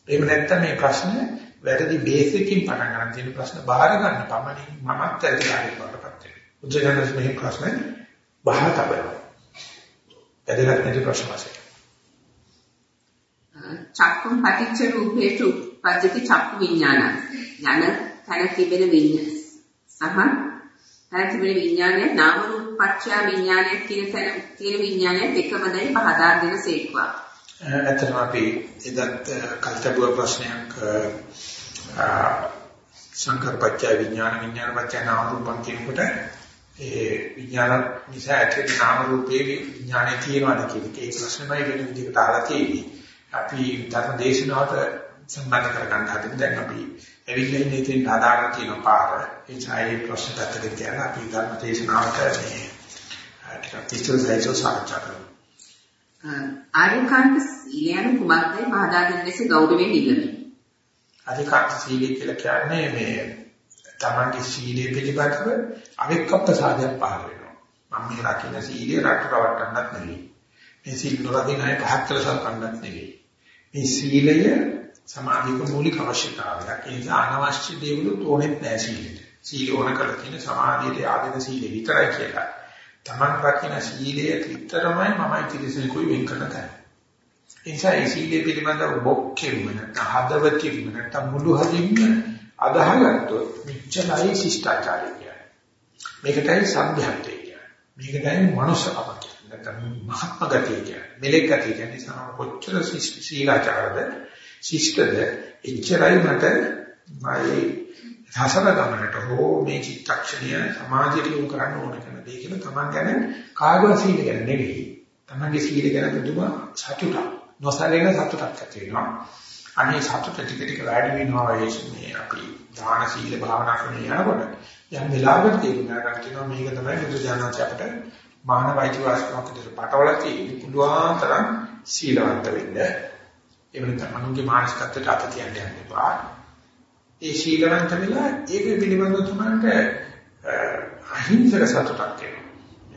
A: එහෙම නැත්නම් මේ ප්‍රශ්න වැරදි බේස් එකකින් පටන් ගන්න තියෙන ප්‍රශ්න බාර ගන්න පමණින් මමත් ඇදලා වඩපත් වෙනවා. උද්දේශනස් මේ ප්‍රශ්න බාර තබනවා. ඇදලා නැති ප්‍රශ්න වශයෙන්.
B: චක්කුම් පටිච්ච රූපේට උපජ්ජති චක්කු විඥාන. යන තන තිබෙන විඤ්ඤාණ සහ තන තිබෙන විඥානය නාම රූප පත්‍ය විඥානය කියන තැන තියෙන විඥානය එකමදයි පහදා දෙන සේක්වා.
A: ඇත්තටම අපි එදත් කල්තබුව ප්‍රශ්නයක් සංකල්පච්චය විඥාන විඥාන පච්චය නාම රූපම් කියනකොට ඒ විඥාන නිසා ඇතිවෙන නාම රූපේ විඥානේ තියෙනවද කියන එක ඒ ප්‍රශ්නමයි වෙන විදිහට අහලා තියෙන්නේ. අපි ධර්ම දේශනාවට සම්බන්ධ කරගන්න හදන්නේ දැන් අපි ඇවිල්ලා ඉන්නේ ඉතින් හදාගෙන තියෙන පාර. ඒ ඡායේ ප්‍රශ්න පැත්තකට තියලා අපි ධර්ම දේශනාවට මේ ටිකක් ඉස්සර සයිසෝ සාකච්ඡා කරමු.
B: ආර්යකාන්ත සීලයන් කුමක්දයි පහදා දෙන ලෙස ගෞරවයෙන් ඉල්ලමි.
A: ආර්යකාන්ත සීලය කියලා කියන්නේ මේ තමන්ගේ සීලය පිළිබඳව අවික්කප්ප සාධයක් පහළ වෙනවා. මම මේ රකින්න සීලය රට රවට්ටන්නත් නෙවෙයි. මේ සීල නොරකින්න අය පහත් කළ සල්කන්නත් නෙවෙයි. මේ සීලය සමාධික මූලික අවශ්‍යතාවයක්. ඒ නිසා අනවශ්‍ය දේවල් තෝරෙත් නැහැ සීලෙට. සීල ඕන කරලා තියෙන සමාධියට ආදින සීලෙ විතරයි කියලා. තමන් රකින්න සීලය විතරමයි මමයි තිරසනෙකුයි වෙන් කරන තැන. ඒ නිසා ඒ සීලය පිළිබඳව බොක්කෙම නැත්නම් හදවතින්ම නැත්නම් මුළු හදින්ම අදහගත්තොත් මිච්ඡලයි ශිෂ්ටාචාරය කියන්නේ. මේකටයි සම්භ්‍යන්තය කියන්නේ. මේකටයි මනුෂ්‍යකම කියන්නේ. නැත්නම් මහත්ම ගතිය කියන්නේ. මෙලෙක් ගතිය කියන්නේ සමහර කොච්චර සීලාචාරද ශිෂ්ටද එච්චරයි මට මගේ සසර ගමනට හෝ මේ චිත්තක්ෂණය සමාධියට යොමු කරන්න ඕන කරන දේ කියලා තමන් ගැන කාගවත් සීල ගැන නෙවෙයි. තමන්ගේ සීල ගැන පුදුම සතුටක් නොසලෙන සතුටක් ඇති වෙනවා. අනේ සතුට ටික ටික වැඩි වෙනවා වේශනේ අපි දාන සීල භාවනා කරන යනකොට යම් වෙලාවකට තේරුම් ගන්න තියෙනවා මේක තමයි බුදු දහමත් අපිට මානවයිති වාස්තුවක් විදිහට පටවල තියෙන්නේ පුළුවන් තරම් සීලවන්ත වෙන්න. ඒ වෙනත මනුගේ මානසිකත්වයට අත තියන්න යන්න එපා. ඒ සීලවන්ත වෙලා ඒක පිළිබඳව තමයි අහිංසක සතුටක් එනවා.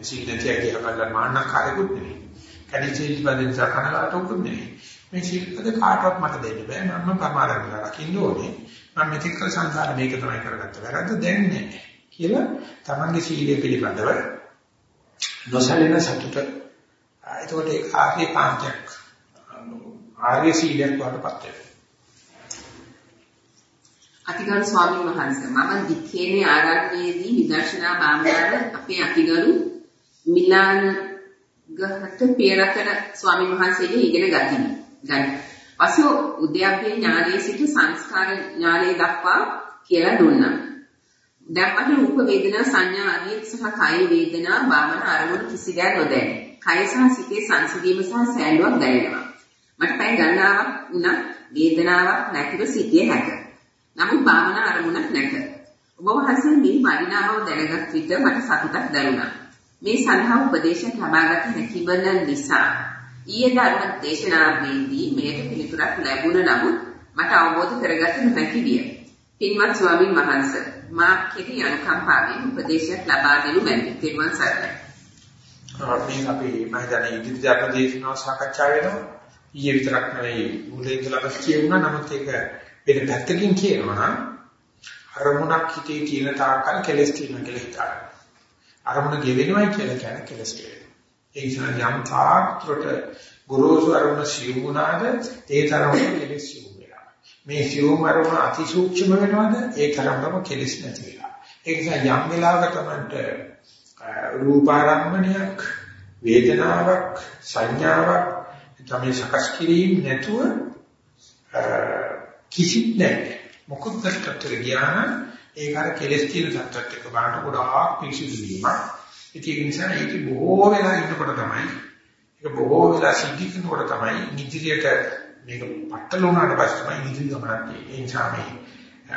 A: සීල නැතිය කියලා මාන්නකාරයෙකුත් නෙවෙයි. කණිචේලි බඳින් සකනලාටුකුත් නෙවෙයි. මේ සීලපද කාටවත් මට දෙන්න බෑ. මම පරමාර්ථ කරලා රකින්න ඕනේ. මම මෙතෙක් කල සංසාර මේක තමයි කරගත්ත වැරද්ද දැන් නැහැ. කියලා තමන්ගේ සීලය පිළිබඳව නොසැලෙන සතුට එතකොට ඒ ආර්ය පාන්තියක් ආර්ය සීලයක් වඩපත් වෙනවා.
B: අතිගරු ස්වාමීන් වහන්සේ මම දික්කේනේ ආරණ්‍යයේදී විදර්ශනා භාවනාව අපේ අතිගරු මිලාන ගහට පෙරකර ස්වාමීන් වහන්සේගෙන් ඉගෙන ගතිමි. ගන්න. පසු උද්‍යප්පේ ඥානයේ සිට සංස්කාර ඥානයේ දක්වා කියලා දුන්නා. දැන් මට රූප වේදනා සංඥා ආදී සහ කාය වේදනා භාවන අරමුණු කිසි දෙයක් නොදැනේ. කය සහ සිතේ සංසිඳීම සහ සෑහලුවක් දැනෙනවා. මට පැය ගණනාවක් වුණත් වේදනාවක් නැතිව සිටියේ නැත. නමුත් භාවන අරමුණක් නැත. ඔබ වහන්සේ මේ වටිනාව දැනගත් විට මට සතුටක් දැනුණා. මේ සඳහා උපදේශයක් ලබාගත හැකි වන නිසා ඊයේ ධර්ම දේශනාවේදී මේට පිළිතුරක් ලැබුණ නමුත් මට අවබෝධ කරගත නොහැකි විය. පින්වත් ස්වාමින් වහන්සේ මා කෙරෙහි අනුකම්පාවෙන් උපදේශයක් ලබා දෙනු මැනවි. තෙරුවන් සරණයි.
A: මේ අපි මම දැන් ඉදිරි ධර්ම දේශනාව සාකච්ඡා වෙනවා. ඊයේ විතරක් නෙවෙයි මුලින් ඉඳලා කියුණා නමුත් ඒක වෙන පැත්තකින් කියනවා නම් අරමුණක් හිතේ තියෙන තාක්කල් කෙලස් තියෙනවා කියලා හිතනවා. අරමුණ ගෙවෙනවයි කියලා කියන කෙලස් ගෙවෙනවා. ඒ නිසා යම් තාක්‍රට ගුරුසු අරමුණ සියුම් වුණාද ඒ තරමට කෙලස් සියුම් වෙනවා. මේ සියුම් අරමුණ අතිසූක්ෂම වෙනවද ඒ තරමටම කෙලස් නැති වෙනවා. ඒ නිසා යම් වෙලාවක තමයි රූපාරම්මණයක් වේදනාවක් සංඥාවක් තමයි සකස් කිරීම නැතුව කිසිත් නැහැ. මොකුත් නැත්තර ගියාම ඒක අර කෙලස් තියෙන තත්ත්වයට එක බලන්න ගොඩාක් පිසිදු වීමක්. ඒක නිසා ඒක බොහෝ වෙලා ඉන්නකොට තමයි ඒක බොහෝ වෙලා සිද්ධ කරනකොට තමයි ඉදිරියට මේක පట్టල වුණාට පස්සේ තමයි ඉදිරි ගමනක් තියෙන්නේ. ඒ නිසා මේ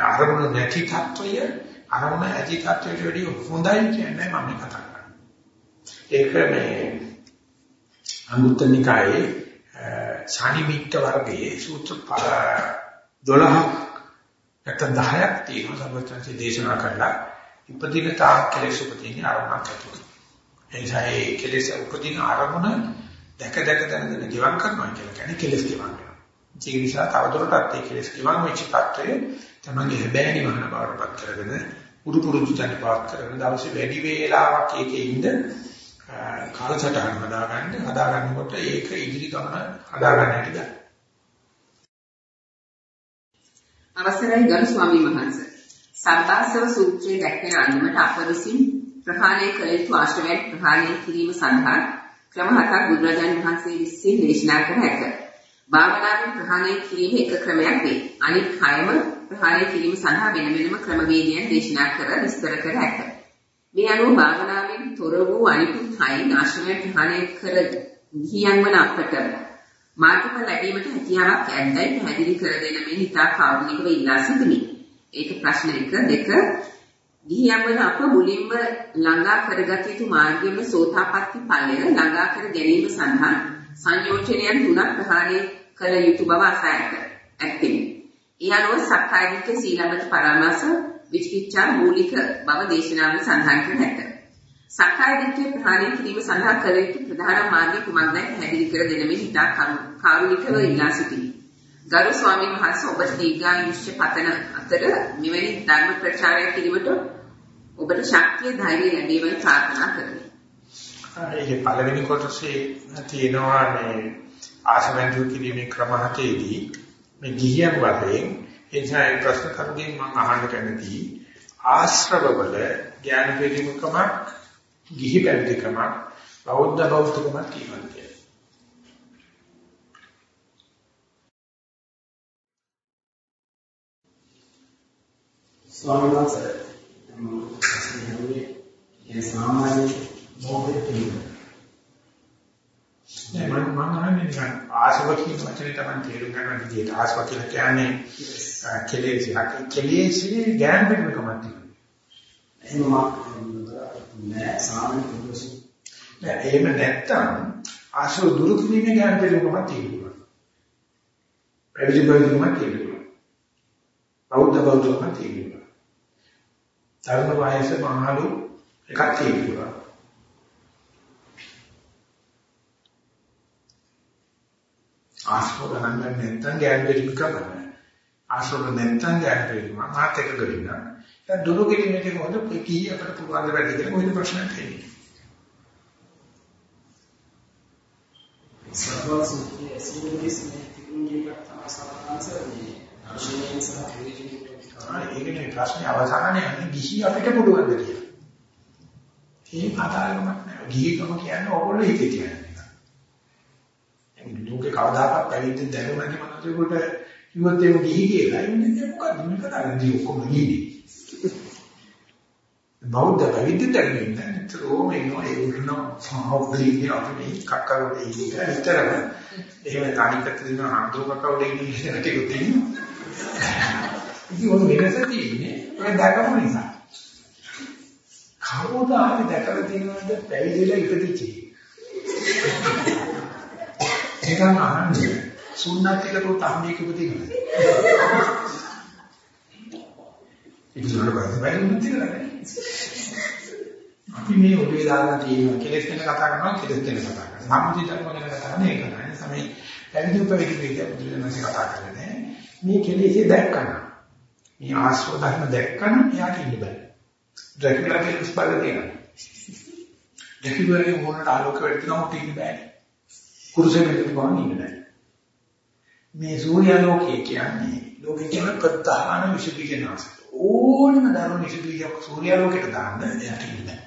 A: අරමුණු නැති තත්ත්වය අරමුණ ඇති තත්ත්වයට වඩා හොඳයි කියන්නේ මම කතා කරන්නේ. ඒක මේ අංගුත්තර නිකායේ සානිමිත්ත වර්ගයේ සූත්‍ර 12ක් නැත්නම් 10ක් තියෙනවා සර්වඥාන්සේ දේශනා කළා ඉපදින තාක් කෙලෙස් උපදින ආරම්භයක් ඇතුළත. ඒ නිසා ඒ කෙලෙස් උපදින ආරම්භන දැක දැක දැනගෙන ජීවත් කරනවා කියලා කියන්නේ කෙලෙස් ගෙවන් කරනවා. ඒ නිසා තවදුරටත් ඒ කෙලෙස් ගෙවන් වෙච්ච තත්ත්වය තමයි හැබැයි නිවන බවටපත් කරගෙන පුරු පුරුදු තැන පාත් කරගෙන දවසේ වැඩි වේලාවක් ඒකේ ඉඳ කාලසටහන හදාගන්න හදාගන්නකොට ඒක ඉදිරි ගමන හදාගන්න හැටි ගන්න.
B: අවසරයි ගරු ස්වාමීන් වහන්සේ. සබ්බාසව සූත්‍රයේ දැක්වෙන අන්දමට අප විසින් ප්‍රහාණය කළ යුතු ආශ්‍රවයන් ප්‍රහාණය කිරීම සඳහා ක්‍රම හතක් බුදුරජාණන් වහන්සේ විසින් දේශනා කර ඇත. භාවනාවෙන් ප්‍රහාණය කිරීම එක ක්‍රමයක් වේ. අනිත් කයම ප්‍රහාණය කිරීම සඳහා වෙන වෙනම ක්‍රමවේදයන් දේශනා කර විස්තර කර ඇත. මේ අනුව භාවනාවෙන් තොර වූ අනිකුත් කයින් ආශ්‍රවයන් ප්‍රහාණය කර ගියන් වන අපට මාර්ගඵල ලැබීමට හැකියාවක් ඇද්දයි පැහැදිලි කර දෙන මේ හිතා කාරුණිකව ඉල්ලා සිටිමි. ඒක ප්‍රශ්න 1 2 ගිහියන් වන අප මුලින්ම ළඟා කරගත යුතු මාර්ගයේම සෝතාපට්ටි ඵලය ළඟා කර ගැනීම සඳහා සංයෝජනයන් තුනක් ප්‍රහාණය කළ යුතු බව අසා ඇත. ඇත්තෙමි. ඒ අනුව සක්කාය දිට්ඨි සීලබ්බත පරාමාස විචිකිච්ඡා මූලික බව දේශනාවෙන් සඳහන් කර ඇත. සක්කාය දිට්ඨිය ප්‍රහාණය කිරීම සඳහා කළ යුතු ප්‍රධාන මාර්ගය කුමක්දයි පැහැදිලි කර දෙන මේ හිතා කාරුණිකව ඉල්ලා සිටිමි. ගරු ස්වාමීන් වහන්සේ ඔබට දීර්ඝායුෂ්‍ය පතන අතර මෙවැනි ධර්ම ප්‍රචාරය කිරීමට ඔබට ශක්තිය ධෛර්යය ලැබේවයි ප්‍රාර්ථනා කරමි.
A: ඒ පළවෙනි කොටසේ තියෙනවා මේ ආශමෙන්තු කිරීමේ ක්‍රම හතේදී මේ ගිහියන් වශයෙන් එනිසා ඒ ප්‍රශ්න කරුගෙන් මම අහන්න කැමතියි ආශ්‍රවවල ඥාන පිළිමුකමක් ගිහි පැවිදිකම බෞද්ධ බෞද්ධකම කියනවා කියන්නේ.
C: ස්වාමීන් වහන්සේ මම කියන්නේ ඒ සාමාන්‍ය මොහොතේ තියෙන
A: නෑ මම මම අහන්නේ නිකන් ආසව කියන වචනේ තමයි තේරුම් ගන්න විදිහට ආසව කියලා කියන්නේ කෙලෙසි ගැන් පිටකමක් තියෙනවා.
C: එහෙම නෑ සාමාන්‍ය පුරුෂ
A: නෑ එහෙම නැත්තම් ආසව දුරු කිරීමේ ගැන් පිටකමක් තියෙනවා. පැවිදි බවකමක් තියෙනවා. බෞද්ධ බෞද්ධකමක් තියෙනවා. ධර්ම වායස මහලු එකක් තියෙනවා. ආශ්‍රව ගණන් නැත්නම් ගෑන් දෙලිම කරනවා. ආශ්‍රව නැත්නම් ගෑන් දෙලිම මාත් එක ගලිනා. දැන් දුරු කිරීමේදී කොහොමද කී අපිට පුළුවන් වැඩි කියලා කොහෙද ප්‍රශ්නයක් තියෙන්නේ.
C: සර්වසුඛයේ ඇසුරුදිස් මේ තිරුණිය කතා සාරාංශයේ දර්ශනයෙන් සහ ප්‍රයෝජනෙට
A: ඒකනේ ප්‍රශ්නේ අවසානයේ අන්නේ ගිහි අපිට පුළුවන් දෙයක්. ඒ කතාවකමක් නෑ. ගිහිකම කියන්නේ ඕගොල්ලෝ හිතේ කියන්නේ. ලෝකේ කවදාකවත් පැවිද්දෙන් දැනුම නැති මනුස්සයෙකුට කිව්වොත් ඒක ගිහි කියලා එන්නේ මොකක්ද මේ කතා කරන්නේ ඔක්කොම ගිහිනේ. බෞද්ධ පැවිද්දෙන් දැනෙන්නේ නැහැ. නිතරම එනවා ඒ උරුණ සමෝග්ගලිය අපේ කක්කවලේ ඉන්න නිතරම එහෙම තානිකට දෙන ආන්දෝකකවලේ ඉන්න ටිකක් තියෙනවා. ඉතින් ඔය වෙනස තියෙන්නේ ඔය දැකපු නිසා. කවුදාහරි දැකලා තියෙනවද පැවිදිලා ඉපදිච්චේ? ඒකම අහන්නේ සුන්නත් කියලා පොත අහන්නේ කිව්වද ඉතින් වල බැලුම් තියලා අපි මේ ඔබේ දාලා තියෙන කෙලෙස් ගැන කතා කරනවා කෙලෙස් ගැන කතා කරනවා. සම්මුති ධර්ම ගැන කතා කරන එක නෑ. තමයි පැවිදි උපවිදි විදිය බුදුරජාණන්සේ කතා කරන්නේ මේ කෙලෙස් දැක්කම මේ ආශ්‍රව ධර්ම දැක්කම එයාට ඉන්න බෑ. ඩ්‍රැකියුලා කෙලෙස් බල තියෙනවා ඩ්‍රැකියුලාගේ මොනට ආලෝක වෙන්න නම් ඉන්න බෑනේ කුරුසෙකට ගොන් ඉන්න බෑ. මේ සූර්යාලෝකයේ කියන්නේ ලෝකේ කියන ප්‍රධාන විශ්වවිද්‍යාලනාස. ඕනම දරුණු විශ්වවිද්‍යාලයක් සූර්යාලෝකයට දාන්න එයාට ඉන්න බෑ.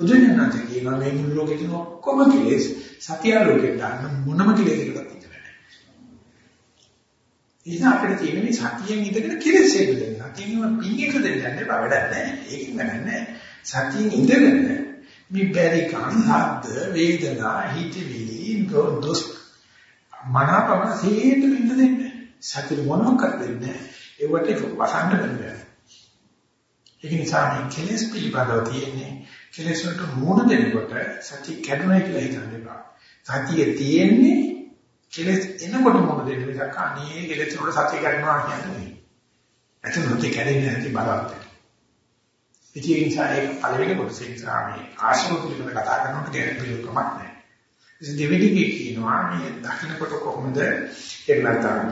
A: බුදුන් වහන්සේ කියනවා මේ මුළු ලෝකේ තියෙන ඔක්කොම කෙලෙස් සත්‍යාලෝකයට දාන්න මොනම කෙලෙසකටවත් ඉන්න බෑ. ඉතින් අපිට තියෙන මේ සතියෙන් ඉඳගෙන කෙලෙස් එක දෙන්න. තියෙනවා පිංගේක දෙන්න යන්නේ බවඩක් නැහැ. ඒකෙන් ගන්නෑ. සතියෙන් ඉඳගෙන මේ බැරි කන් හද්ද වේදනා හිතවිලි දොස් මනපම හේතු බින්ද දෙන්නේ. සතිය මොනවක් කරදෙන්නේ ඒවට වසන්න බෑ ඒක නිසා මේ කෙලෙස් පිළිබඳව තියෙන්නේ. කෙලෙස් වලට මුහුණ දෙනකොට සතිය කැඩුනයි කියලා හිතන්න එපා. සතිය තියෙන්නේ කෙලෙස් එනකොට මුහුණ දෙන්න. විදිහක් අනේ කෙලෙස් වල සතිය කැඩුනා කියන්නේ. ඇත්තටම ඒක කැඩෙන්නේ නැති බලවත්. ඉතින් ඒ නිසා ඒක පළවෙනි කොටසේ නිසා මේ ආශ්‍රම පිළිබඳව කතා කරනකොට ගැන පිළිගමක් නැහැ. ඉතින් දෙවෙනි එකේ කියනවා මේ දකින්නකොට කොහොමද ඒක නැත්නම්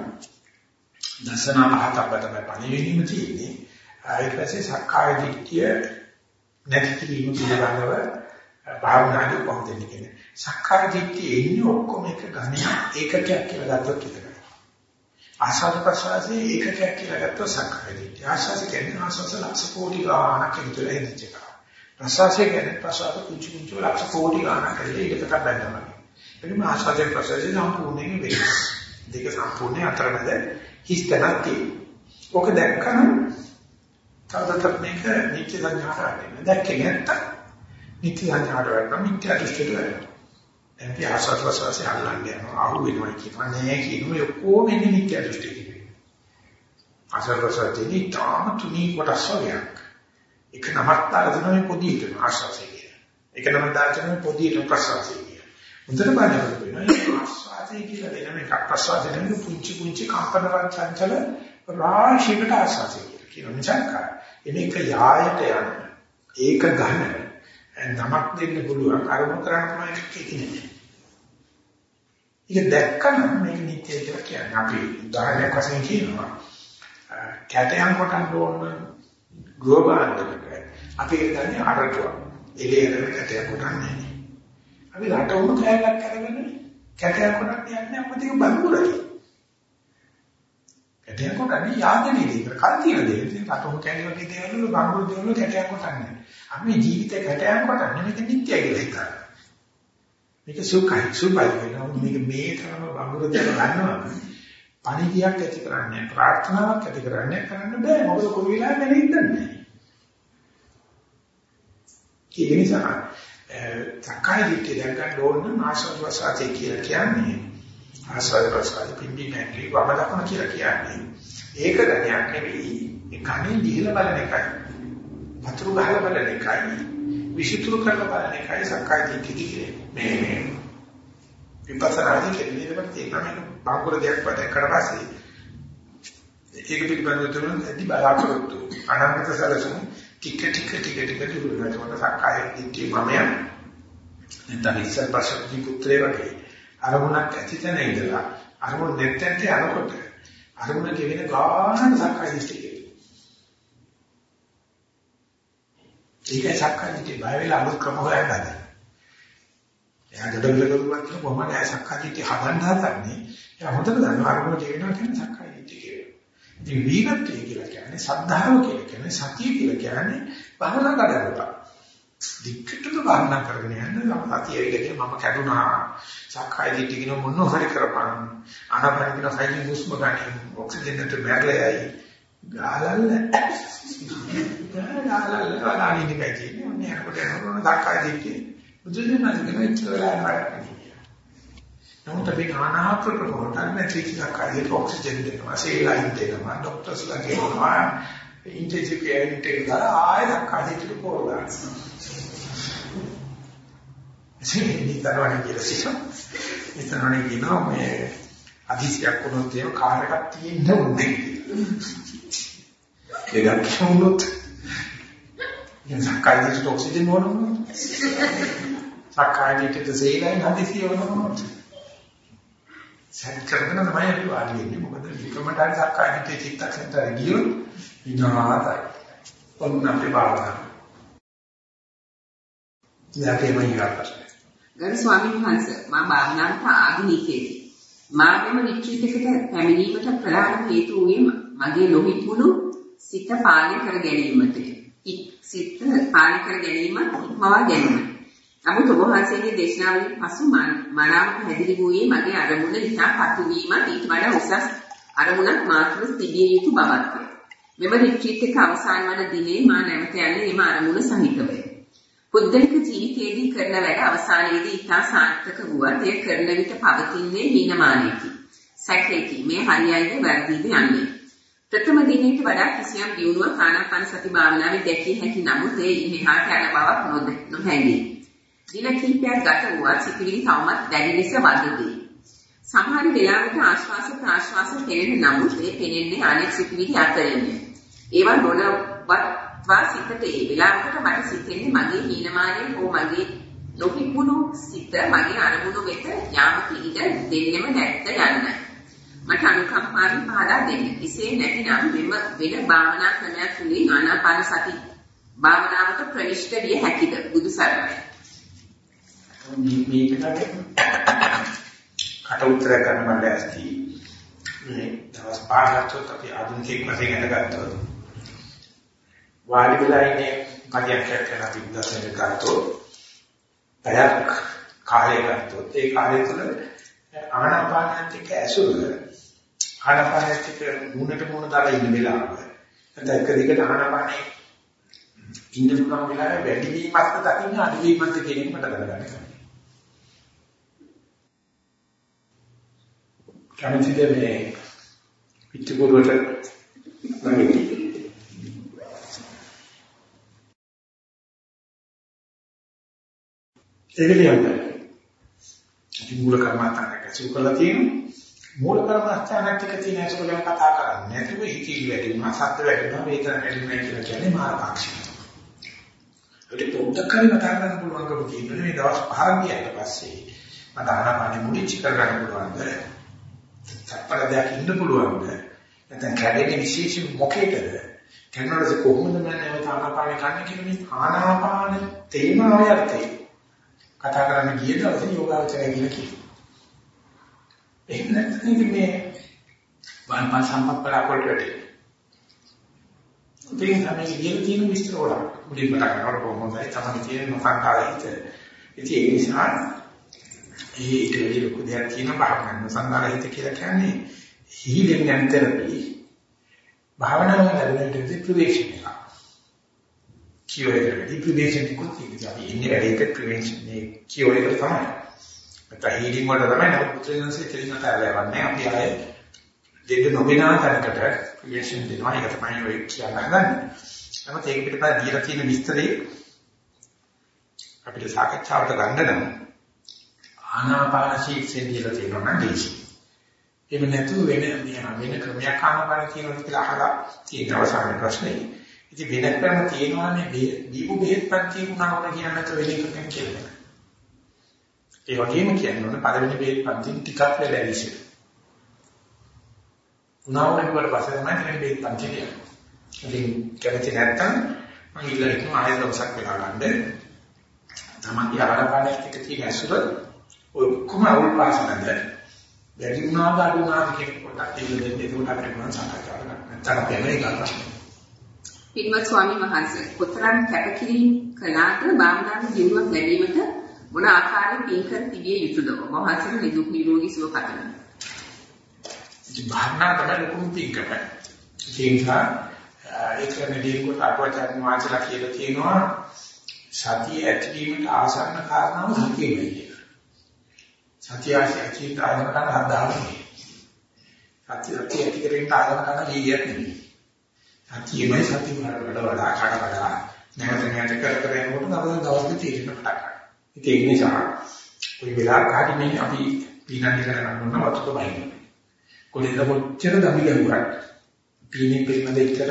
A: දසන පහතක් තමයි පණිවිඩීම තියෙන්නේ. ඊට පස්සේ සක්කාය දිට්ඨිය නැති කිරීම පිළිබඳව භාවනාවේ කොහොමද කියන්නේ. සක්කාය දිට්ඨිය එන්නේ ඔක්කොම එක ගණයක් ඒකකයක් කියලා ගත්තොත් විතරයි. ආශාද ප්‍රසවාසයේ ඒකකයක් කියලා ගත්තොත් සක්කාය දිට්ඨිය. ආශාද කියන්නේ ආශාස ලක්ෂ කෝටි ගාණක් විතර එනිච්ච එක. ප්‍රසවාසය කියන්නේ ප්‍රසවාස කුංචු කුංචු ලක්ෂ කෝටි ගාණක් කියලා ඊටකට බැඳනවා. එනිම ආශාද ප්‍රසවාසයේ සම්පූර්ණයෙන් වෙනස්. දෙක සම්පූර්ණ අතරමැද හිස්තනක් තියෙනවා. ඔක දැක්කම තවදත් මේක නිත්‍ය සංඥාට වෙන්නේ. දැක්කේ නැත්තම් නිත්‍ය සංඥාට වෙනවා මිත්‍යා දෘෂ්ටියට වෙනවා. එම්පි ආසත් වසවාසය අල්ලන්නේ යනවා අහු වෙනවා කියනවා නෑ කියනවා ඔක්කොම එන්නේ මිත්‍යා දෘෂ්ටි කියන්නේ. ආසත් වසවාසයේදී තාම තුනී කොටස් වර්ගයක්. එක නමක් දාලා මේ පොඩි හිතන ආශාසය කියන. එක නමක් දාලා මේ පොඩි හිතන ප්‍රසවාසය කියන. මුදල බලනකොට වෙනවා මේ ආශාසය කියලා වෙනම එකක් ප්‍රසවාසය නෙමෙයි පුංචි පුංචි කම්පන චංචල රාශියකට ආශාසය කියලා කියන නිසා එනක යායට යන ඒක ගන්න නමක් දෙන්න පුළුවන් අරමුණු කරන්න පුළුවන් එකක් කියන්නේ. ඒක දැක්කම මේක නිත්‍ය කියලා කියන්නේ. අපි උදාහරණයක් වශයෙන් කියනවා කැටයන් කොටන්න ඕන ගෝබාන්දකට අපි ඒක දන්නේ අරටුව. එළියට කැටයන් කොටන්නේ. අපි රටවම කෑල්ලක් කරගෙන කැටයන් කොටන්නේ යන්නේ අපිට ඒක බංගුරයි. කැටයන් කොටන්නේ යාදනේ දෙක කල් තියෙන දේ. ඉතින් රටවම කෑල්ල වගේ දේවල් වල බංගුර දේවල් කැටයන් කොටන්නේ. අපි ජීවිතේ කැටයන් කොටන්නේ මේක නිත්‍ය කියලා හිතනවා. මේක සුඛයි සුභයි වෙනවා මේක මේ තරම බංගුර දෙයක් ගන්නවා පණිවිඩයක් ඇති කරන්නේ ප්‍රාර්ථනාවක් ඇති කරන්නේ කරන්න බෑ. මොකද කොයි වෙලාවෙ නැගෙන්නේ නැහැ. ඒ නිසා සක්කාය දිට්ඨිය දැන් ගන්න ඕන නම් ආශ්‍රව ප්‍රසාරය කියලා කියන්නේ ආශ්‍රව ප්‍රසාරය පිම්බි නැගී වම දක්වන කියලා කියන්නේ. ඒක දැනයක් නෙවෙයි. ඒ කණේ දීලා බලන එකයි. වතුරු ගහලා බලන එකයි. විෂිතුරු කරලා බලන එකයි සක්කාය දිට්ඨිය කියන්නේ මේ විපස්සනාදී කියන්නේ ඒකට තේරෙන්නේ බාකුර දෙයක් වදකට පස්සේ ඒක පිළිබඳව තුන ඇති බලාපොරොත්තු. අනන්ත සැලසුම් ටික ටික ටික ටික දුරු වෙනකොට සක්කාය දිට්ඨිය මමයා. නැත්නම් ඉස්සර පස්සේදී පුත්‍රේ වගේ අරමුණක් ඇතිතන ඉඳලා අරමුණ නැත්තන්ට යනකොට අරමුණ කෙවෙන ගාන සක්කාය දිට්ඨිය. ඒකයි සක්කාය දිට්ඨිය බය වෙලා අලුත් ක්‍රම හොයන්න හදන්නේ. එයා ගඩොල්ල කරුවත් කියන කොහොමද එයා සක්කාය දිට්ඨිය හදන්න හදන්නේ? එයා හොඳට දන්නවා අරමුණ කෙවෙනවා කියන්නේ සක්කාය දිට්ඨිය කියලා. ඉතින් වීරත්වය කියලා කියන්නේ සද්ධාව කියලා කියන්නේ සතිය කියලා කියන්නේ භවනා කඩනවා. දික්කටම භාවනා කරගෙන යන්න සතිය ඇවිල්ලා කියන මම කැඩුනා. සක්කාය දිට්ඨිය කියන මොන හරි කරපන්. අනපන කියන සයින් හුස්ම ගන්න ඔක්සිජන් එකට බැරලයි. ගාලල්ල. ගාලල්ල ගාලින් එකයි කියන්නේ. ඔන්නේ අරකට යනකොට සක්කාය දිට්ඨිය. බුදුදහම කියන ඉතල වෙලා යනවා. නමුත් අපි ආනාපාන ප්‍රකෝටන් නැති සක්කාය ඔක්සිජන් දෙනවා. සේලයින් දෙනවා. ડોක්ටර්ස්ලා කියනවා ඉන්ටෙන්සිව් කෙයාර් ඉන්ටෙක් දාලා ආයෙ සක්කාය දිට්ඨිය පොරලා. නිතරවනේ කියලා සිතන. නිතරවනේ කියනවා මේ අදිසියක් වුණොත් එහෙම කාර් එකක් තියෙන්න ඕනේ කියලා. ඒක කියනොත් යන සක්කාය දිට්ඨියට ඔක්සිජන් වුණොත් සක්කාය දිට්ඨියට සේලයින් අදිසිය වුණොත් සැක කරගෙන තමයි අපි වාඩි වෙන්නේ. මොකද විකමටාරි සක්කාය දිට්ඨිය චිත්තක්ෂණයට ගියොත් විනාතයි. ඔන්න අපේ භාවනාව. ඉතින් ඒක මම
B: ගරු ස්වාමීන් වහන්සේ මම භාවනාවට ආධුනිකයෙකි. මාගම රිට්‍රීට් එකට පැමිණීමට ප්‍රධාන හේතු වූයේ මගේ නොහිතුණු සිත පාලනය කර ගැනීමට. සිත පාලනය කර ගැනීම ඉක්මවා ගැනීම. නමුත් ඔබ වහන්සේගේ දේශනාවලින් පසු මනාව පැහැදිලි වූයේ මගේ අරමුණ ඉතා පතු වීම ඊට වඩා උසස් අරමුණක් මාතුල තිබිය යුතු බවත්ය. මෙම රිට්‍රීට් එක අවසන් වන දිනේ මා නැවත යන්නේ එම අරමුණ සහිතවය. පුද්ගලික ජීවිතයේදී කරන වැඩ අවසානයේදී ඉතා සාර්ථක වුවත් එය කරන විට පවතින්නේ හීනමානයකි. සැකේකි මේ හරියයිද වැරදිද යන්නේ. ප්‍රථම දිනේට වඩා කිසියම් දියුණුවක් ආනාපාන සති භාවනාවේ දැකිය හැකි නමුත් ඒ ඉහාට යන බවක් නොහැඟේ. දින කිහිපයක් ගත වුවත් සිතිවිලි තවමත් දැඩි ලෙස වදදී. සමහර වෙලාවට ආශ්වාස ප්‍රාශ්වාස පෙනෙන නමුත් ඒ පෙනෙන්නේ අනෙක් සිතිවිලි අතරින්ය. ඒවා නොනවත් වා සිතට ඒ වෙලාවකට මට සිතෙන්නේ මගේ හීනමානයේ හෝ මගේ නොහිකුණු සිත මගේ අරමුණු වෙත යාමක ඉඩ දෙන්නෙම නැත්ත යන්න. මට අනුකම්පාවෙන් පහදා දෙන්න. එසේ නැතිනම් මෙම වෙන භාවනා ක්‍රමයක් තුලින් ආනාපාන සති භාවනාවට ප්‍රවිෂ්ඨ විය හැකිද? බුදු සරණයි.
A: මේකට කට උත්තර ගන්න මම ඇස්ති. මේ දවස් පාරකට අපි ආධුනික වශයෙන් හදගත්තොත් වාඩි වෙලා ඉන්නේ පරියන්කයක් කරන අපි උදාසනෙට ගත්තොත් පැයක් කාලය ගත්තොත් ඒ කාලය තුළ ආනාපානයත් එක්ක ඇසුර ආනාපානයත් එක්ක මුණට මුණ දාලා ඉන්න වෙලාව නැත්නම් එක දිගට ආනාපානේ ඉන්න පුළුවන් වෙලාවේ වැඩි වීමක්ද දකින්න අඩු වීමක්ද කියන එක මට දැනගන්න. කැමතිද මේ පිටුපුරට නැගී ඒක ලියන්න. ඉතින් මූල කර්මස්ථානයක් ඇසුරු කරලා තියෙනවා. මූල කර්මස්ථානක් ටික තියෙන ඇසුරු ගැන කතා කරන්නේ නැතුව හිතේ වැඩිම සත්‍ය වැඩිම වේදන වැඩිම කියලා කියන්නේ මානපාක්ෂික. ඒක පොඩ්ඩක් හරි කතා කරන්න පුළුවන්කම තියෙනවා මේ දවස් පහක් ගියාට පස්සේ මට ආනාපානෙ මුලිච්ච කරගන්න පුළුවන්ද? සත්පරදයක් ඉන්න පුළුවන්ද? නැත්නම් කැඩෙන්නේ විශේෂ මොකේද? කන්නරද කොහොමද මම නැවත ආනාපානෙ කන්නේ කියන මේ ආනාපාන තේමාවයි අර්ථය. කතා කරන්න ගිය දවසේ යෝගාවචරය කියලා කියනවා. එහෙම නැත්නම් ඉතින් මේ වන්පන් සම්පප්පලා කොට වැටේ. ඉතින් තමයි ඉගෙන තියෙන විස්තර වල මුලින්ම කරනකොට කොහොමදයි තමයි තියෙන නොසංකාරිත. ඉතින් ඒ නිසා ඒ ඊට වැඩි ලොකු දෙයක් තියෙන භාවනා නොසංකාරිත කියලා කියන්නේ healing and therapy භාවනාවෙන් ලැබෙන deprivation එක. කියෝ එක deprivation එක තියෙනවා. අපි ඉන්නේ වැඩේක prevention මේ කියෝ එක තමයි. නැත්නම් healing වල තමයි නමුත් පුත්‍රයන්සේ දෙලින්ම කරලවන්නේ අපි ආයේ දෙන්න නොවෙනා තැනකට prevention දෙනවා. ඒක තමයි ඔය කියන්න හදන්නේ. නමුත් ඒක පිටපස්ස දීලා තියෙන විස්තරේ අපිට සාකච්ඡාවට ගන්න නම් ආනාපාන ශීක්ෂෙන් දීලා තියෙනවා නම් දේශි. එහෙම නැතුව වෙන වෙන ක්‍රමයක් ආනාපාන කියනවා කියලා අහලා තියෙන අවසාන ප්‍රශ්නේ. ඉතින් වෙන ක්‍රම තියෙනවානේ දීපු බෙහෙත් පන්ති උනාවන කියන එක වෙන එකකින් කියලා. ඒ වගේම කියනොත් පළවෙනි බෙහෙත් පන්ති ටිකක් වෙලා ඉන්නේ. උනාවන කොට පස්සේ තමයි දෙවෙනි බෙහෙත් පන්ති කියන්නේ. ඉතින් කැමති නැත්තම් මම ඉල්ලලා ඉන්නවා ආයෙ දවසක් වෙලා ගන්න. තමන්ගේ ආරම්භණයත් එක්ක තියෙන ඇසුර ඔය ඔක්කොම අවුල් පාසනද වැඩි වුණාද අඩු වුණාද කියන පොඩ්ඩක් ඉල්ල දෙන්න ඒක අපිට මොන සාකච්ඡා කරන්න. නැත්නම් අපි යන්නේ ඒක ප්‍රශ්න.
B: පින්වත් ස්වාමීන් වහන්සේ කොතරම් කැපකිරීම කළාද භාවනාවේ දියුණුවක් ලැබීමට මොන ආකාරයෙන් පින්කර තිබිය යුතුද? ඔබ වහන්සේට නිදුක් නිරෝගී සුව පතමි.
A: ඉතින් භාවනා තමයි ලොකුම පින්කම. ඒ නිසා ඒක නෙදී කොට අටවචන වාචලා කියලා තියෙනවා සතිය ඇතිවීමට ආසන්න කාරණාව සතියමයි කියලා. සතිය ඇතිවීමට ආසන්න කාරණා හදාගන්න. සතිය සතිය ඇති කිරීමට ආසන්න කාරණා ලීයක් නෙමෙයි. සතියමයි සතිය වලට වඩා කාට වඩා නැවත නැවත කර කර යනකොට අපේ දවසේ තීරණ පටන් ගන්නවා. ඒක නිසා કોઈ වෙලාවක හරි මේ අපි පීනන්නේ කරගන්න ඕන වතුර බහින්න. කොහෙද කොච්චර දමි ගැහුවත් පීනේ පිළිබඳ ඉතර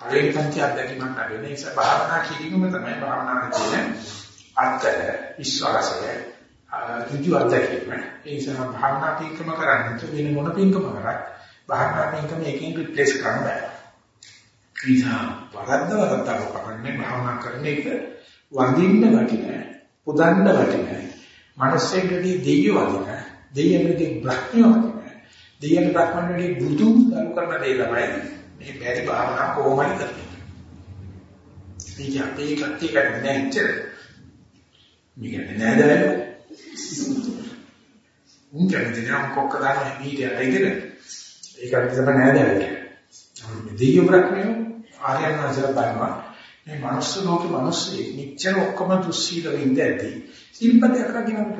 A: පළවෙනි පන්ති අත්දැකීමක් ලැබෙන නිසා භාවනා කිරීම තමයි භාවනාවේ තියෙන අත්‍ය විශ්වාසය ඍජු අත්දැකීම. ඒ නිසා භාවනා පින්කම කරන්නේ වෙන මොන පින්කම කරත් භාවනා පින්කම එකකින් රිප්ලේස් කරන්න බෑ. නිසා වරද්ද වරද්දව කරන්නේ භාවනා කරන එක වඳින්න වටින, පුදන්න වටින, මනසෙකදී දෙයිය වදින, දෙයියකදී බ්‍රහ්මිය වදින, දෙයියන් බ්‍රහ්මණයදී බුදු දරු කරන දේ තමයි මේ බැරි භාවනා කොහොමද කරන්නේ? මේක අපේ කට්ටිය කරන්නේ නැච්චර. මේක නෑදෑයෝ. උන් කියන්නේ නම් කොක්ක දාන මීඩියා එකද? ඒක තමයි නෑදෑයෝ. මේ දෙයියෝ බ්‍රහ්මියෝ ආර්යයන් වහන්සේලා බලනවා මේ මනුස්ස ලෝකේ මිනිස්සු නිච්චර ඔක්කොම දුස්සීල වෙන්නේ සිල්පදයක් රකින්නට.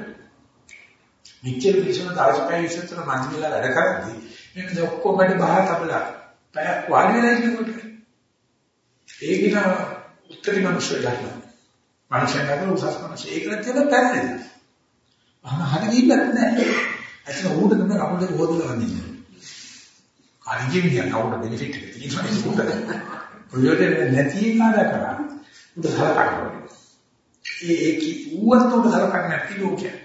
A: නිච්චර විශ්වන දාර්ශනික විශ්වතර මන්දිරලා වැඩ කරද්දී මේක ඔක්කොම වැඩ බහා තබලා පැයක් වාඩි වෙලා ඉන්නකොට ඒක නා උත්තරී මිනිස්සු ගන්නවා. මනුෂ්‍යයන් අතර උසස් මිනිස්සු ඒකට තියෙන පැරදිලා. අහන හරි ගිල්ලක් නැහැ. ඇත්තට ඌට තමයි අපිට හොදලා වදින්නේ. කාර්යයෙන් කියන කවුද බෙනිෆිට් එක තියෙනවා ඒක. ප්‍රයෝජන නැති කාර්ය කරා උද සලකනවා. ඒ ඒ කි ඌවත් උද සලකන්නේ නැති ලෝකයක්.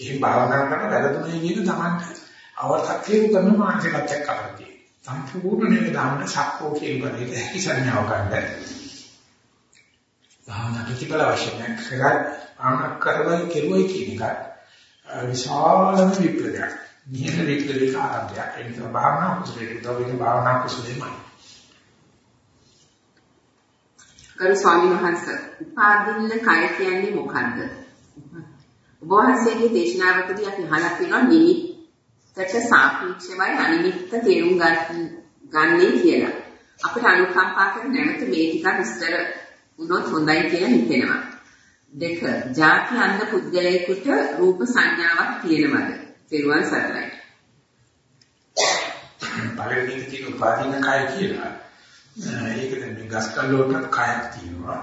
A: එහෙන් භාවනා කරන වැරදුනේ කියන තමන්ට අව탁තිය කරන මානසිකත්වයක් කරන්නේ. සම්පූර්ණ නිරදාමන සක්කෝ කියන පදේට හැකි සංඥාව ගන්න. භාවනා ප්‍රතිඵල අවශ්‍ය නැහැ. කරා භාවනා කරවයි කෙරුවයි කියන එක විශාලම විප්ලවයක්. නිහඬ විප්ලවයක ආරම්භයක්. ඒ නිසා භාවනා කුසලයේ උදව් වෙන භාවනා කුසලෙමයි.
B: ගරු ස්වාමීන් වහන්සේ උපාදින්න කය කියන්නේ මොකද්ද? ඔබ වහන්සේගේ දේශනාවකදී අපි අහලා තියෙනවා නිමිත්තට සාපේක්ෂවයි අනිමිත්ත තේරුම් ගන්නේ කියලා. අපිට අනුකම්පා කර නැවත මේ ටික විස්තර වුණොත් හොඳයි කියලා හිතෙනවා. දෙක, ಜಾති අන්ධ පුද්ගලයෙකුට රූප සංඥාවක් තියෙනවද? තේරුවන් සරණයි.
A: පළවෙනි තියෙන උපාදින කය කියලා ඒක දැන් මේ ගස් කල් වලට කයක් තියෙනවා.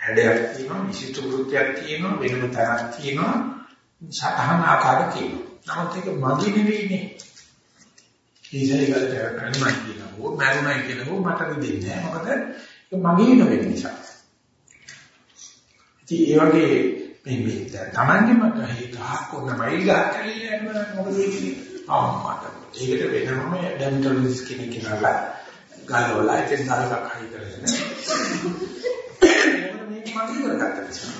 A: හැඩයක් තියෙනවා, විශිෂ්ට වෘත්තියක් තියෙනවා, වෙනම තරක් තියෙනවා, සතහන ආකාර තියෙනවා. නමුත් ඒක මගේ නෙවෙයිනේ. ඉතින් ඒකට අනිමයි කියනවා. ඕ මරුණයි කියනවා මට දෙන්නේ නැහැ. මොකද ඒක මගේ නෙවෙයි නිසා. ඉතින් ඒ වගේ මේ මේ තමන්ගේ මත හිතා කොනමයි ගහකලිය යනවා මොකද වෙන්නේ? අම්මට. ඒකට වෙනම ඩෙන්ටලිස් කෙනෙක් කියලා ගලවලා ඉතින් දායකක් හයි කරගෙන මේක මගේ කරගත්තා නිසා.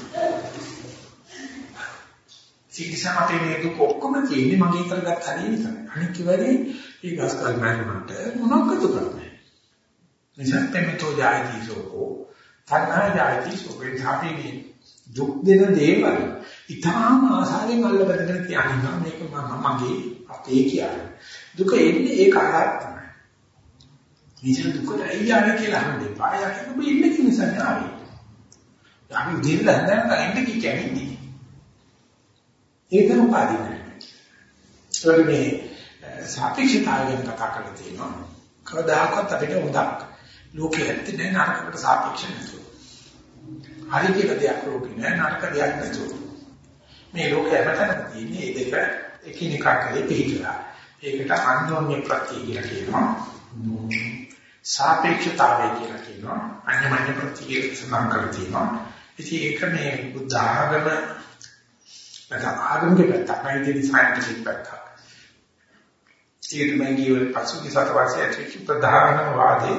A: සිතිසමතේ මේ දුක ඔක්කොම තියෙන්නේ මගේ කරගත් හරිය විතරයි. අනික වෙලේ මේ ගස් කල් මැරුණාට මොනක්ද කරන්නේ? නිසා පෙමතෝ ජායති සෝකෝ තණ්හා ජායති සෝකේ ධාපි මේ දුක් දෙන දේවල් ඊටාම ආසාවෙන් අල්ලගෙන තියාගෙන මේක මම මගේ අපේ කියන්නේ. දුක එන්නේ ඒක ආකාර තමයි. විචාර දුකට අයියාවේ කියලා අහන්නේ. පායක් ඔබ ඉන්නේ කි නිසා නාවේ. අපි දෙන්න හදන්න එන්නේ කි කියන්නේ. ඒකම පාදින්නේ. ඒකට මේ සාපේක්ෂතාවය ගැන කතා කරලා තියෙනවා. කවදාකවත් අපිට හොඳක් ලෝකයේ ඇත්තේ නැහැ නරකකට සාපේක්ෂ නැතුව. හරි කියලා දෙයක් ලෝකේ නැහැ නරක දෙයක් නැතුව. මේ ලෝකේ හැමතැනම තියෙන්නේ මේ දෙක එකිනෙකා කරේ පිළිතුරා. ඒකට අන්‍යෝන්‍ය ප්‍රත්‍ය කියලා කියනවා. සාපේක්ෂතාවය කියලා කියනවා. අන්‍යමඤ්ඤ ප්‍රත්‍ය කියලා සඳහන් කරලා තියෙනවා. ඉතින් ඒක මේ බුද්ධ ආගම නැත්නම් ආගමික පැත්තක් නෙවෙයි සයන්ටිෆික් පැත්තක්. ඒක මම කියවල පසුගිය සතවර්ෂයේ ඇතිවෙච්ච ප්‍රධානම වාදේ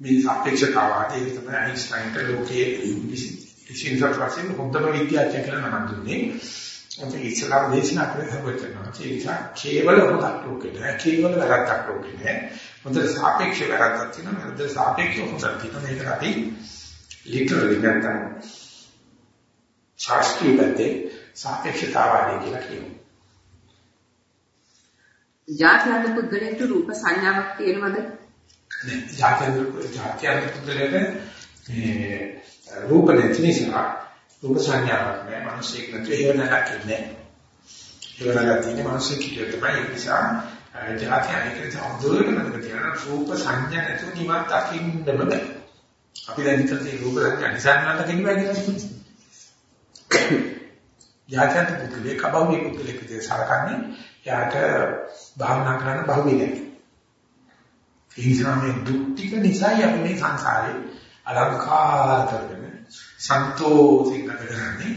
A: මේ සාපේක්ෂතාවාදී ඒක තමයි අයින්ස්ටයින්ට ලෝකයේ විශේෂ වශයෙන් හොඳම විද්‍යාඥයෙක් කියලා නම් දුන්නේ. ඒක ඉස්ලාම් දේශනා කරේ හබතනවා. ඒ නිසා කේවල හොඳක් ලෝකේ නෑ. කේවල වැරද්දක් ලෝකේ නෑ. හොඳට සාපේක්ෂ වැරද්දක් තියෙනවා. හොඳට සාපේක්ෂ හොඳක් තියෙනවා. මේකට අපි ලිටරලි නැත්නම් ශාස්ත්‍රීය පැත්තේ සාපේක්ෂතාවාදී කියලා කියනවා.
B: ජාත්‍යන්තර පුද්ගලයන්ට රූප සංඥාවක් තියෙනවද?
A: නෑ ජාත්‍යන්තර ජාත්‍යන්තර පුද්ගලයන්ට මේ රූප නැති නිසා රූප සංඥාවක් නෑ මිනිස්සෙක් නැතුව ඒව නැලකින්නේ ඒව නැලකින්නේ මිනිස්සෙක් කියලා තමයි ඒ නිසා ජාත්‍යන්තර සම්පූර්ණ මතක තියාගන්න රූප සංඥා නැතුව නිවන් දකින්න බෑ අපි දැන් විතර තියෙන රූප සංඥා නිසන්වන්න දකින්න බෑ කියලා ජාත්‍යන්තර පුද්ගලයෙක් අභෞමික පුද්ගලයෙක් විදිහට සලකන්නේ යාට භාවනා කරන්න බහුවේ නැහැ. ඒ නිසා මේ දුක් ටික නිසායි අපි මේ සංසාරේ අලංකාර කරගෙන සන්තෝෂයෙන් ගත කරන්නේ.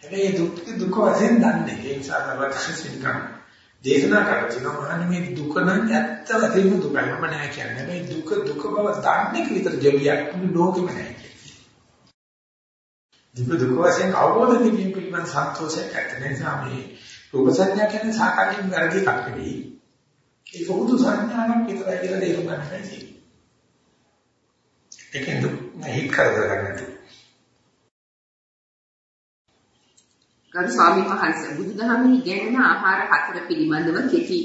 A: හැබැයි දුක් ටික දුක වශයෙන් දන්නේ. ඒ නිසා තමයි සින්කම් දේශනා කරලා තියෙනවා මහන්නේ මේ දුක නම් ඇත්ත වශයෙන්ම දුකයි. මම නෑ කියන්නේ. හැබැයි දුක දුක බව දන්නේ විතර ජොලියක් මුළු ලෝකෙම නෑ කියන්නේ. දුක දුක වශයෙන් අවබෝධ කිරීම පිළිබඳ සන්තෝෂයක් ඇති නිසා මේ රූප සංඥා කියන්නේ සාකච්ඡින් වැරදි එකක් නෙවෙයි. ඒක හුදු සංඥාවක් විතරයි කියලා තේරුම් ගන්න බැහැ. ඒකෙන් හිත කරදර ගන්න
B: ගරු ස්වාමීන් වහන්සේ බුදුදහමේ ඉගෙනෙන ආහාර හතර පිළිබඳව කෙටි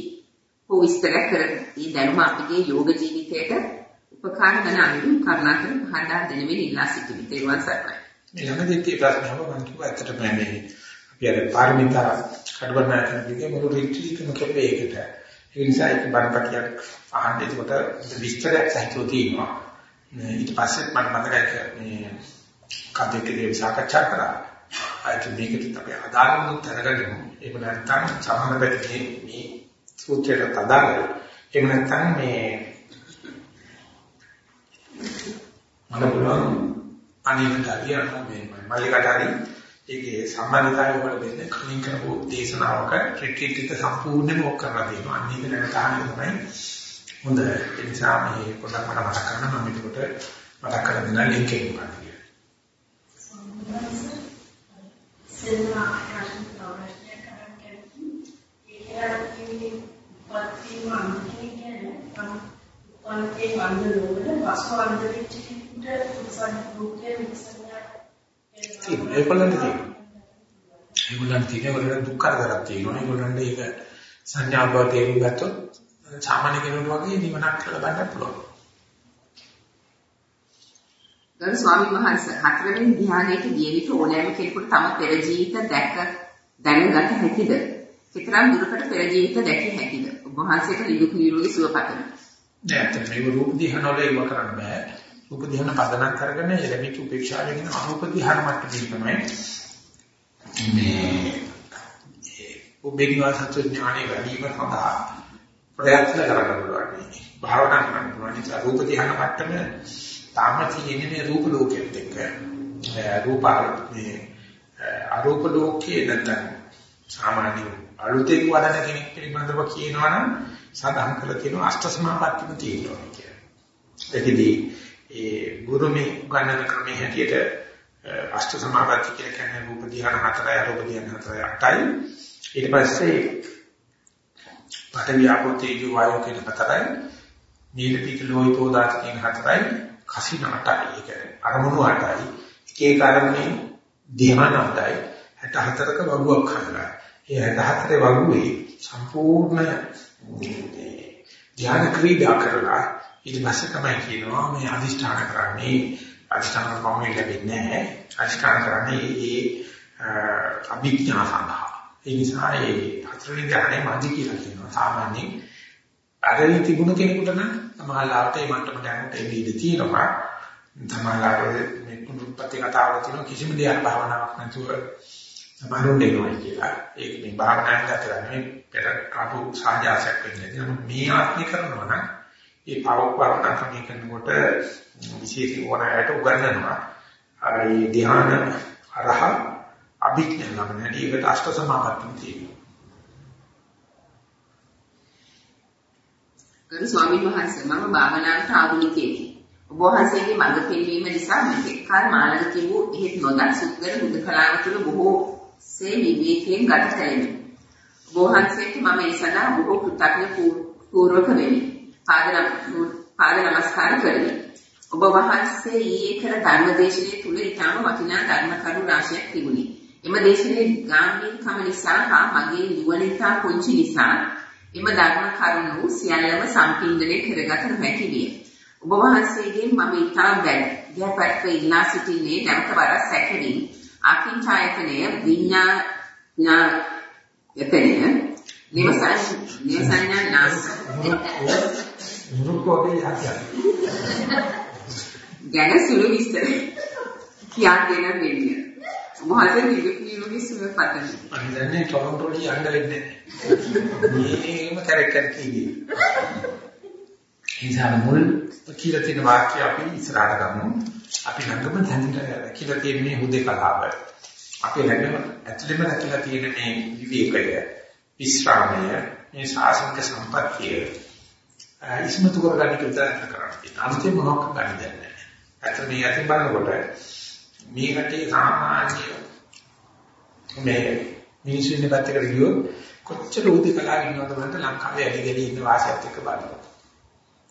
B: හෝ විස්තර කර මේ දැනුම අපගේ යෝග ජීවිතයට උපකාර වන අයුරු කරුණාකර පහදා දෙන මෙන් ඉල්ලා සිටිමි. තෙරුවන් සරණයි.
A: මේ ළඟදී ප්‍රශ්නව මම කිව්වා ඇත්තටම මේ අපි අර පාරමිතා කඩවනා කරන විදිහ මුළු රිට්‍රීට්ම කැපේ ඒකට. ඒ නිසා ඒක බණපටියක් අහන්න ඒකට විස්තරයක් සහිතව තියෙනවා. ඊට පස්සේ මට මතකයි මේ කඩේකදී සාකච්ඡා කරා. ඒක මේකට අපි අදාළ වුණත් අරගෙන ඒක නැත්තම් සමහර පැත්තේ මේ සූත්‍රයට අදාළ එහෙම නැත්තම් මේ මම බලන අනිත් හරියට මේ මල්ලිකට හරිය ඒකේ සම්බන්ධතාවය වල දෙන්නේ කලින් කරපු දේශනාවක රිට්‍රීට් එක සම්පූර්ණයෙන්ම ඔක් කරලා තියෙනවා. අන්න ඒක දැන ගන්න තමයි හොඳ. ඒ නිසා මේ පොඩක් මට මතක් කරන්න මම ඒකට මතක් කරලා දෙන්න ලින්ක් එක මොකක්ද කියලා.
D: සෙල්ලා ආකාශන ප්‍රවෘත්ති කරන්නේ ඒකේ පත්ති මන්ති කියන්නේ පන්ති වන්දනවල වස්වන්ද වෙච්ච කෙනෙකුට සංස්කෘතිය විසඳන
A: තියෙනවා. ඒගොල්ලන්ට තියෙනවා. ඒගොල්ලන්ට තියෙන ඒගොල්ලන්ට දුක් කරදරක් තියෙනවා. ඒගොල්ලන්ට ඒක සංඥා බව තේරුම් ගත්තොත් සාමාන්‍ය කෙනෙකුට වගේ නිවනක් කියලා ගන්න පුළුවන්.
B: ගරු ස්වාමීන් වහන්සේ හතරවෙනි ධ්‍යානයට ගිය විට ඕනෑම කෙනෙකුට තම පෙර ජීවිත දැක දැනගත හැකිද? චිත්‍රාම් දුරකට පෙර ජීවිත දැකිය හැකිද? ඔබ වහන්සේට නිදුක් නිරෝගී සුව පතමි.
A: නෑ අතන මේ රූප දිහන වල ඒව කරන්න බෑ. රූප දිහන පදනම් කරගෙන ලැබිච්ච උපේක්ෂාවෙන් ඉන්න අරූප දිහන මට්ටමේ තමයි මේ උබේනිවාස ඥානෙ වැඩිම සඳහා ප්‍රයත්න කරන්න පුළුවන්. භාවනා කරන්න පුළුවන්. ඒ රූප දිහන මට්ටම තාම තියෙන්නේ මේ රූප ලෝකෙත් එක්ක. රූප මේ අරූප ලෝකයේ නැත්නම් සාමාන්‍ය අලුතෙන් වඩන කෙනෙක් පිළිබඳව කියනවනම් සඳහන් කරලා තියෙනවා අෂ්ට සමාපත්තිය තියෙනවා කියලා. ඒකෙදී ඒ ගුරුමේ උගන්වන ක්‍රමයේ හැටියට අෂ්ට සමාපatti කියලා කියන්නේ රූප ධ්‍යාන හතරයි අරූප ධ්‍යාන හතරයි අටයි. ඊට පස්සේ පඨවි ආපෝ තේජෝ වායෝ කියන හතරයි. නීල පිට ලෝහිතෝ දාත කියන හතරයි. කසින අටයි. ඒ කියන්නේ අරමුණු අටයි. එක එක අරමුණේ ධ්‍යානවතයි 64ක වගුවක් හදලා. ඒ 64 වගුවේ සම්පූර්ණ ධ්‍යාන ක්‍රීඩා කරලා ඊට පස්සේ තමයි කියනවා මේ අදිෂ්ඨාන කරන්නේ අදිෂ්ඨාන කොහොමද ලැබෙන්නේ නැහැ. අදිෂ්ඨාන කරන්නේ ඒ අභිඥා සඳහා. ඒ නිසා ඒ හතරවෙනි ධ්‍යානයේ මදි කියලා කියනවා. සාමාන්‍යයෙන් අරලි තිබුණ කෙනෙකුට නම් සමාලාවට ඒ මට්ටමට යනට එන්නේ ඉඳී තියෙනවා. සමාලාවට මේ කුණුපත්ති කතාවල තියෙන කිසිම දෙයක් භාවනාවක් නැතුව සමාරුන් දෙනවා කියලා. ඒක මේ භාවනාවෙන් ගතලා නෙවෙයි පෙර කාපු සාජාසයක් වෙන්නේ. නමුත් මේ ආත්මය කරනවා නම් ඒ පවක්වරණ ක්‍රමී කරනකොට විශේෂ ඕනෑමට උගන්වනවා. අර මේ ධ්‍යාන අරහ අභිඥා නම් නැටි ඒකට අෂ්ට සමාපatti තියෙනවා.
B: ගරු ස්වාමීන් වහන්සේ මම භාවනාවට ආධුනිකයෙකි. ඔබ වහන්සේගේ මඟ පෙන්වීම නිසා මෙතෙක් කල මානව කිවූ එහෙත් නොදත් සුද්ධර බුදුකලාව තුළ බොහෝ සේ විවේකයෙන් ගත කළෙමි. ඔබ වහන්සේට මම ඒ සඳහා බොහෝ කෘතඥ පූර්වක වෙමි. පාද නමස්කාර කරමි. ඔබ වහන්සේ ඊයේ කළ ධර්මදේශනයේ තුල ඊටම වටිනා ධර්ම කරුණු රාශියක් තිබුණි. එම දේශනයේ ගාම්භීරකම නිසා හා මගේ නුවණිතා පුංචි නිසා එම ධර්ම කරුණු සියල්ලම සම්පින්දනය කරගත නොහැකි විය. ඔබ වහන්සේගෙන් මම ඊටා බැල දෙපැත්ත ඉල්ලා සිටින්නේ නැවත වරක් සැකෙමින් ආකින්චායතනය විඤ්ඤා යතනය නිවසන් නිවසන්නා නාස
A: මුරුකෝගේ යකිය.
B: ගැන සුළු විස්තර කියා දෙන වෙන්නේ. මොහොතේ නිරුක්තියෝගේ සුව පතන.
A: මම දන්නේ ටොරන්ටෝට යන්න වෙන්නේ නැහැ. මේකම කැරක්ටර් කීයේ. නිසා මුල් කියලා තියෙන වාක්‍ය අපි ඉස්සරහට ගමු. අපි ළඟම දැනට කියලා තියෙන මේ හුදේකලාව. අපි ළඟම ඇතුළෙම රැකලා තියෙන මේ විවේකය, විස්රාමය, මේ සාසනික සම්පත්තිය ඉස්මතු කරගන්න කියලා කරන්නේ. අන්තිම මොනක් ගන්න දෙන්නේ නැහැ. ඇත්තට මේ අතින් බලනකොට මේ රටේ සාමාන්‍ය මේ මිනිස්සු ඉන්න පැත්තකට ගියොත් කොච්චර උදේකලාව ඉන්නවද බලන්න ලංකාවේ ඇලි ගලි ඉන්න වාසියත් එක්ක බලනවා.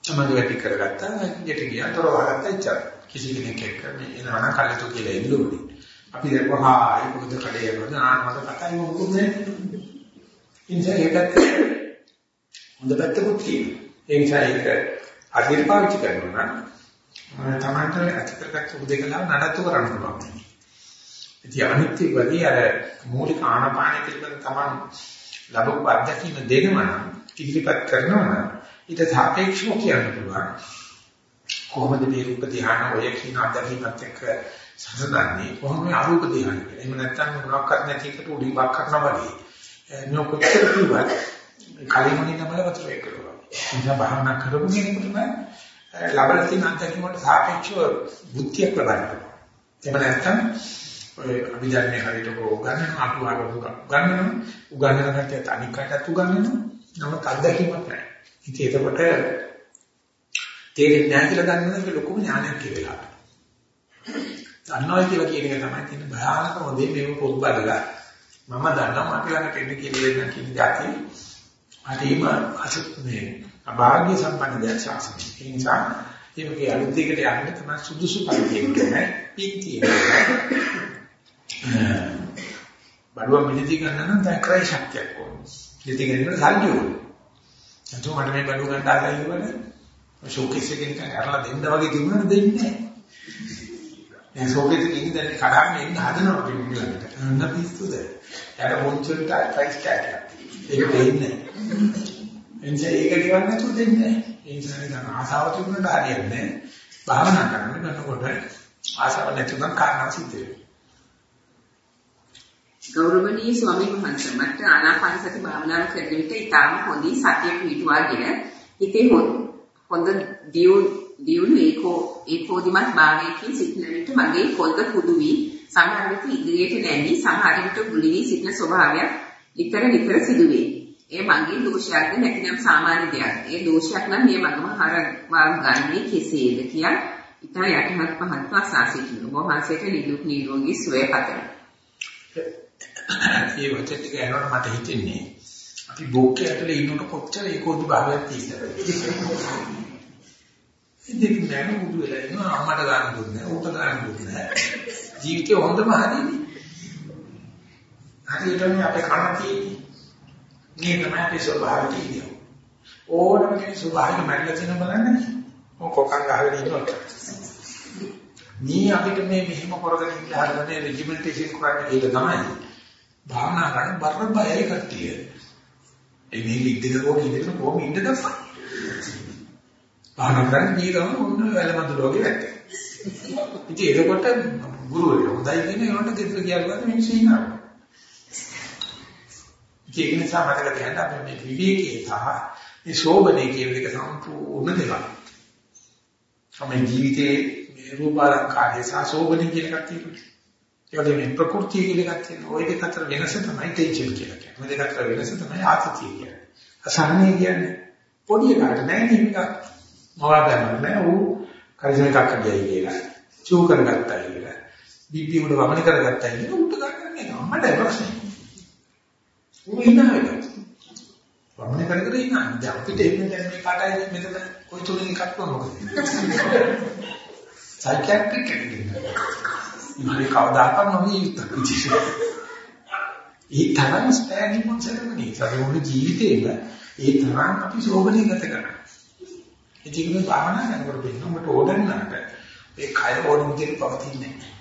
A: සමාධි වැඩි කරගත්තා ඊට ගියා තොර වහගත්තා ඉච්චා. කිසි කෙනෙක් එක්ක මේ එනවා කල්තු කියලා ඉල්ලුවනේ. අපි දැක්වහා ආයි මොකද කඩේ යනවද ආනමත කතා මොකුත් නැහැ. ඉන්ජා ඒකත් හොඳ පැත්තකුත් තියෙනවා. ඒ නිසා ඒක අදිර පාවිච්චි කරනවා නම් තමන්ට අත්‍යකරකට උදේකලා නඩත්තු කරන්න පුළුවන්. ඉතින් අනිත්‍ය වගේ අර මූලික ආනාපාන පිළිබඳ තමන් ලැබපු අත්දැකීම දෙනවා නම් ඉදිරිපත් කරනවා නම් ඊට සාපේක්ෂව කියන්න පුළුවන්. කොහොමද මේ රූප ධ්‍යාන ඔය කියන අත්දැකීමත් එක්ක සසඳන්නේ කොහොමද අරූප ධ්‍යාන කියලා. එහෙම නැත්නම් මොනවාක්වත් නැති එකට උඩින් වක් කරනවා වගේ. නොකොච්චර කිව්වත් කලින් මොනින් නමල වතුර එක කරනවා. නිසා භාවනා කරපු කෙනෙකුට නම් ලබන තියෙන අත්දැකීමට සාපේක්ෂව බුද්ධියක් ලබන්න. එහෙම නැත්නම් ඔය අභිධර්මයේ හරියට උගන්වන අටුවාව උගන්වන උගන්වන කටට අනික් කටට උගන්වන නම අත්දැකීමක් නැහැ. ඉතින් එතකොට තේරෙන්නේ නැහැ කියලා ගන්නකොට ලොකුම ඥානයක් කියලා. දන්නවා කියලා කියන එක තමයි තියෙන භයානකම දේ මේක පොත් බලලා මම දන්නවා මට ළඟට එන්න කියලා දෙන්න කියන જાති අදීම අසුත් මේ අභාග්‍ය සම්පන්න දෙයක් ශාසනය. ඒ නිසා මේකේ අලුත් දෙයකට යන්න තමයි සුදුසු පරිදි කියන්නේ පිටියේ. බඩුව මිලදී ගන්න නම් දැන් ක්‍රය ශක්තියක් ඕනේ. ඉතින් ඒකට සල්ලි ඕනේ. එතකොට මට මේ බඩුව ගන්න ආසයි කියවනේ. ෂෝකේස් එකෙන් කරලා දෙන්න වගේ තිබුණාද දෙන්නේ නැහැ. ඒ ෂෝකේස් එකකින් දැන් කඩාගෙන එන්න හදනවා පිළිගන්නට. අන්න පිස්සුද. යාට මොන්චුන්ට ටැග් එක. ඒක දෙන්නේ නැහැ. එනිසා ඒක ගෙවන්න නැතුව දෙන්නේ නැහැ. ඒ නිසා දැන් ආසාව තිබුණාට හරියන්නේ නැහැ. භාවනා කරන්න ගන්නකොට ආසාව නැතුනම් කාරණා සිද්ධ වෙනවා.
B: ගෞරවනීය ස්වාමීන් වහන්සේ මට ආනාපාන සති භාවනාව කරන විට ඊටාම හොඳින් සතිය පිටුවාගෙන හිතේ හොඳ දියුණු ඒකෝ ඒකෝදිමත් භාවයකින් සිටින විට මගේ කොල්ද කුඩු වී සමහර විට ඉදිරියට නැමී සමහර විට ගුලි වී සිටින ස්වභාවයක් විතර විතර සිදුවේ. ඒ මගේ දෝෂයක්ද නැතිනම් සාමාන්‍ය දෙයක්. ඒ දෝෂයක් නම් මේ මගම හරවා ගන්නේ කෙසේද කියා ඉතා යටහත් පහත් අසා සිටින. ඔබ වහන්සේට නිදුක් නිරෝගී සුවය පතමි.
A: ඒ වචන ටික ඇහුනොත් මට හිතෙන්නේ අපි බොක්කේ ඇතුලේ ඉන්නකොට කොච්චර ඒකෝදි භාවයක් තියෙනවද ඉතින් නෑ උදු වෙලා ඉන්නවා අම්මට ගන්න දුන්නේ ඌට ගන්න දුන්නේ ජීවිතේ හොඳම හරිනේ හරියටම අපේ කන තියෙන්නේ. මේ තමයි අපේ ස්වභාවය කියන්නේ. ඕනම කෙනෙක් ස්වභාවයෙන් මැරෙලා තියෙන බලන්නේ. මොක කොකන් ගහගෙන ඉන්නකොට. මේ අපිට මේ මෙහෙම කරගෙන ඉන්න හදන්නේ රෙජිමෙන්ටේෂන් කරන්නේ ඒක තමයි. භාවනා කරන බර බයයි කට්ටිය. ඒ මේ ඉදිරිය කොහොම ඉඳගෙන කොහොම ඉඳ දප්පා. භාවනා කරන්නේ මේ ගම ඔන්න වැලමඳු ලෝකේ වැටේ. ඉතින් එතකොට ගුරුවරයා හොඳයි කියන ඒකට ගෙදර කියලා මිනිස්සු ඉන්නවා. ඒක නිසා මතක තියාගන්න අපි මේ විවේකයේ සහ මේ සෝබනේ කියන එක සම්පූර්ණ දේවල්. අපේ ජීවිතයේ මේ රූපාලංකාරය සහ සෝබනේ කියන එකක් තියෙනවා. ඒකේ මේ ප්‍රകൃතිය කියන එකක් තියෙනවා. ඔය දෙක අතර වෙනස තමයි ටෙන්ෂන් කියලා කියන්නේ. මේ දෙක අතර වෙනස තමයි ආතතිය කියන්නේ. අසහනය කියන්නේ පොඩි එකට නෑ නේ මේක. මොවා බලන්න නෑ ඌ කර්ජනකක් කරගයි කියලා. චූ කරගත්තා කියලා. බිබ්බි උඩ වමන කරගත්තා කියලා උන්ට ගන්න නෑ. අම්මට ප්‍රශ්නේ. ඌ ඉන්නවා. වමන කර කර ඉන්නවා. දැන් අපිට එන්නේ දැන් මේ කාටයි මෙතන කොයි තුලින් එකක් මොකද? සයිකියාට්‍රික් කෙනෙක්. ඉතින් කවදාකවත් නොවිය යුත්තක් විදිහට. ඒ තරම් ස්පෑනින් මොන් සරණනේ. සරුණු ජීවිතේම ඒ තරම් අපි සෝබනේ ගත කරනවා. ඉතින් මේ භාවනා කරනකොට වෙනකොට ඕඩන්නාට ඒ කය ඕන විදිහට පවතින්නේ නැහැ.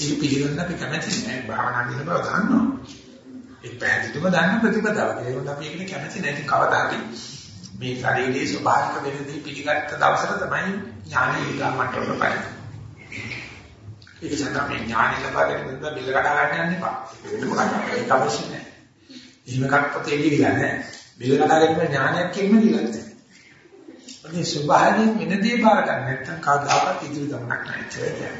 A: ඒක පිළිගන්න අපි කැමති නැහැ. භාවනා කියන බව දන්නවා. ඒ පැහැදිලිවම දන්න ප්‍රතිපදාව. ඒකත් අපි ඒකට කැමති නැහැ. ඉතින් කවදා හරි මේ ශරීරයේ ස්වභාවික වෙනදී පිළිගත්ත දවසට තමයි ඥානෙ ඊගා මට්ටමට පරිදි. ඒක සඳහා මේ ඥානෙ ලබා ගැනීම බිල් කඩා ගන්න යන්න එපා. ඒක මොකක්ද? ඒක අවශ්‍ය නැහැ. එහෙම එකක් පොතේ ලියලා නැහැ. බිල් කඩා ගැනීම ඥානයක් කියන්න දිලා නැහැ. මේ ස්වභාවයෙන් වෙන දේ බාර ගන්න නැත්නම් කවදාකවත් ඉදිරි ගමනක් නැහැ කියන්නේ.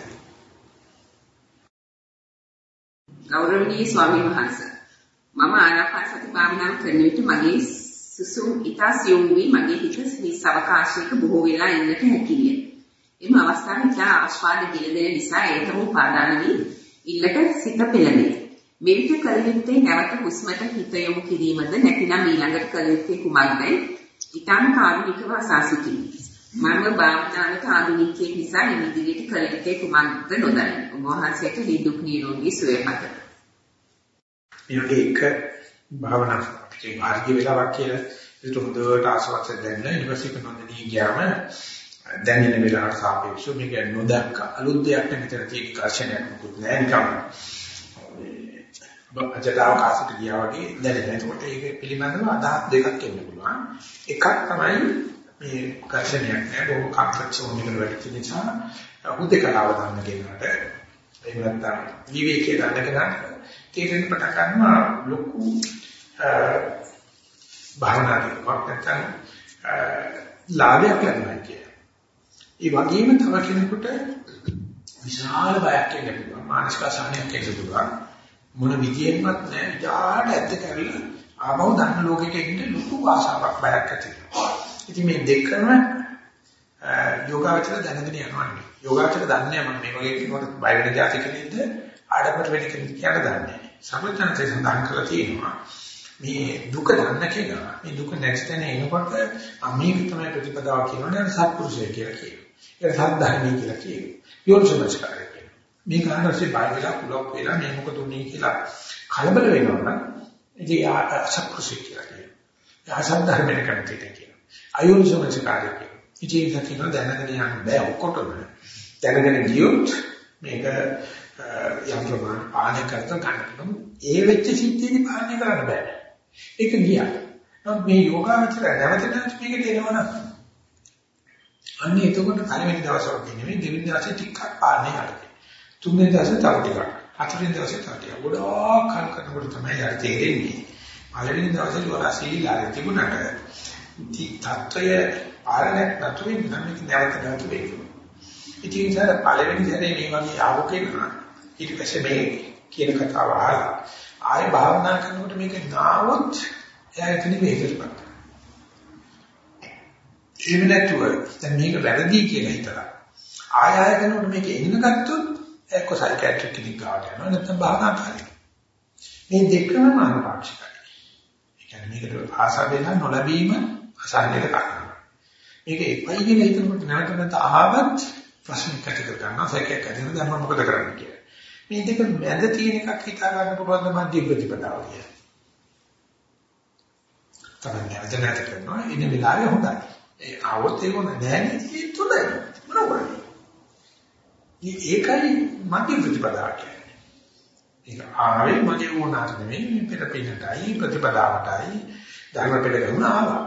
B: ගෞරවනීය ස්වාමීන් වහන්සේ මම ආනාපාන සති භාවනාව කරන විට මගේ සුසුම් ඊටසියුම් වී මගේ හිත හිස් අවකාශයක බොහෝ වෙලා ඉන්නට හැකිය. එම අවස්ථාවේ ඉතා ආස්වාද දිලදෙන නිසා ඒකම උපාදාන වී ඉල්ලට සිත පෙළනේ. මෙවිට කල යුත්තේ නැවත හුස්මට හිත යොමු කිරීමද නැතිනම් ඊළඟට කල යුත්තේ කුමක්දයි ඊටම කාරුණිකව අසා සිටිමි. මම භාවනාවට ආධුනිකයෙක් නිසා ඉදිරියට කල යුත්තේ කුමක්ද නොදන්නේ. ඔබ වහන්සේට නිදුක් නිරෝගී සුවය පතමි.
A: මේ වගේ එක භාවනා අපිට මාර්ගය වෙලාවක් කියලා ඒක හොඳට ආසවක්ෂ දැනන ඊට පස්සේ කනොන්දදී ගියාම දැනෙන වෙලාවට සාපේක්ෂව මේක නොදක්ක අලුත් දෙයක් මෙතන තියෙන කර්ෂණයක් මොකුත් නැහැ නිකම් අජදාව කාසිට ගියා වගේ දැනෙන. එතකොට ඒක පිළිබඳව අදහස් දෙකක් එන්න පුළුවන්. එකක් තමයි මේ කර්ෂණයක් නෑ බොහෝ කම්ෆර්ට් සෝන් එකට වැටිච්ච නිසා හුදේකලාව ගන්න කෙනාට එහෙම නැත්නම් විවේකයේ ගන්න කෙනාට තේරෙන්න පටන් ගන්නවා ලොකු භාවනාවක් නැත්නම් ලාභයක් ලැබෙනවා කියලා. ඒ වගේම තව කෙනෙකුට විශාල බයක් එන්න පුළුවන් මානසික අසහනයක් එන්න පුළුවන් මොන විදියෙන්වත් නැහැ ඊට ඇත්ත කරලා ආවව ධර්ම ලෝකෙට එන්න ලොකු ආශාවක් බයක් ඇති වෙනවා. ඉතින් මේ දෙකම යෝගාවචර දැනගෙන යනවා නෙවෙයි. යෝගාවචර දන්නේ මම මේ වගේ කෙනෙකුට බය වෙන જાති කෙනෙක්ද ආඩම්බර වෙන කෙනෙක් කියලා දන්නේ නැහැ. සම්පූර්ණයෙන් සඳහන් කරලා තියෙනවා. මේ දුක දන්න කෙනා මේ දුක නැති තැන එනකොට මේක තමයි ප්‍රතිපදාව කියනවනේ සත්පුරුෂය කියලා කියනවා. ඒක සද්ධර්මී කියලා කියනවා. යෝනිසමස්කාරය කියනවා. මේ කාරණාසේ බය වෙලා කුලක් වෙලා මේ මොකද උනේ කියලා කලබල වෙනවා නම් ඉතින් අසත්පුරුෂය කියලා කියනවා. ඒ අසද්ධර්මයෙන් කන්තිට කියනවා. අයෝනිසමස්කාරය කියනවා. ඉතින් ඒක කියනවා දැනගෙන යන්න බෑ ඔක්කොටම. දැනගෙන ගියොත් මේක යම් ප්‍රමාණ පාලනය කරත ගන්න ඒ වෙච්ච සිද්ධියනි පාලනය කරන්න බෑ. ඒක ගියා. නමුත් මේ යෝගාවචර නැවත නැවත මේකට එනවනම් අන්න එතකොට පළවෙනි දවසේ වගේ නෙවෙයි දෙවෙනි දවසේ ටිකක් පාලනය කරගන්න. තුන්වෙනි දවසේ තව ටිකක්. හතරවෙනි දවසේ තව ටිකක්. ගොඩාක් කල් කරනකොට තමයි හරි තේරෙන්නේ. පළවෙනි දවසේ වල සීලාරේ තිබුණාට තත්ත්වය පාලනයක් නැතුව නම් මේක නැවත නැවත වෙන්නේ. ඉතින් ඉතින් පළවෙනි සැරේ මේ වගේ ආවකේන ඊට පස්සේ මේ කියන කතාව අහලා ආයෙ භාවනා කරනකොට මේක නාවොත් එයා එතන වෙහෙසටපත්. එහෙම නැතුව දැන් මේක වැරදි කියලා හිතලා ආය ආය කරනකොට මේක එන්න ගත්තොත් එක්ක සයිකියාට්‍රික් කෙනෙක් ගාවට යනවා නැත්නම් භාවනා කරනවා. මේ දෙකම මානපාක්ෂිකයි. ඒ කියන්නේ මේකට ආසාව වෙන නොලැබීම අසහනයට කරනවා. මේක එපයි කියලා හිතනකොට නැවත නැවත අහවත් ප්‍රශ්න කටක ගන්නවා සැකයක් ඇතිවෙන දැන් මම මොකද කරන්නේ කියලා. මේ දෙක මැද තියෙන එකක් හිතා ගන්න පුළුවන් නම් මධ්‍ය ප්‍රතිපදාව කියලා. තමයි නැවත නැවත කරනවා ඉන්න වෙලාවේ හොඳයි. ඒ આવොත් ඒක හොඳ නෑ නේද? ඒක තුනයි. මොනවා ඒකයි මධ්‍ය ප්‍රතිපදාව කියන්නේ. ඒක ආවේ මගේ වුණාට නෙමෙයි මේ පෙර පිනටයි ප්‍රතිපදාවටයි ධර්ම පෙළ ගුණ ආවා.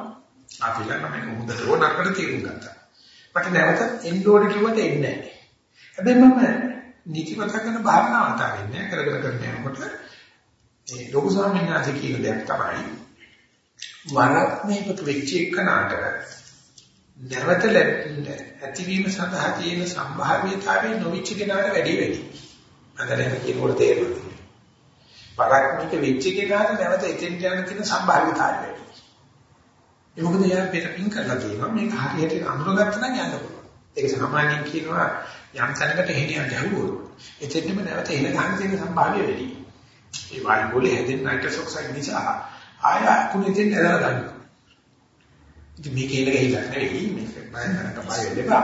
A: අපි ළඟ මේක හොඳට ඕනකට තේරුම් ගත්තා. මට නැවත එන්න ඕනේ කිව්වට එන්නේ නැහැ. හැබැයි මම නිතිපත කරන භාවනාව අතාරින්නේ කරගෙන කරගෙන යනකොට මේ ලොකු ස්වාමීන් වහන්සේ කියන දෙයක් තමයි වරක් මේක වෙච්ච එකනට නැවත ඇතිවීම සඳහා තියෙන සම්භාව්‍යතාවය නොවිච්ච කෙනාට වැඩි වැඩි. අදරෙන් කියනකොට තේරෙනවා. වරක් මේක වෙච්ච කෙනාට නැවත එතෙන් යන තියෙන සම්භාව්‍යතාවය වැඩි. ඒ මොකද යා පෙරපින් කරලා තියෙනවා මේක හරියට අඳුරගත්ත නම් යන්න පුළුවන්. ඒක සාමාන්‍යයෙන් කියනවා යම් තැනකට හෙනියක් ගැහුවොත් එතෙන්නම නැවත එන ගන්න තියෙන සම්භාව්‍ය වැඩි. ඒ වායු වල හැදෙන නයිට්‍රස් ඔක්සයිඩ් නිසා ආය අකුණේ දෙන්න ඇදලා ගන්නවා. ඉතින් මේක එන ගහිලා නෙවෙයි මේක බයනකට බය වෙලා.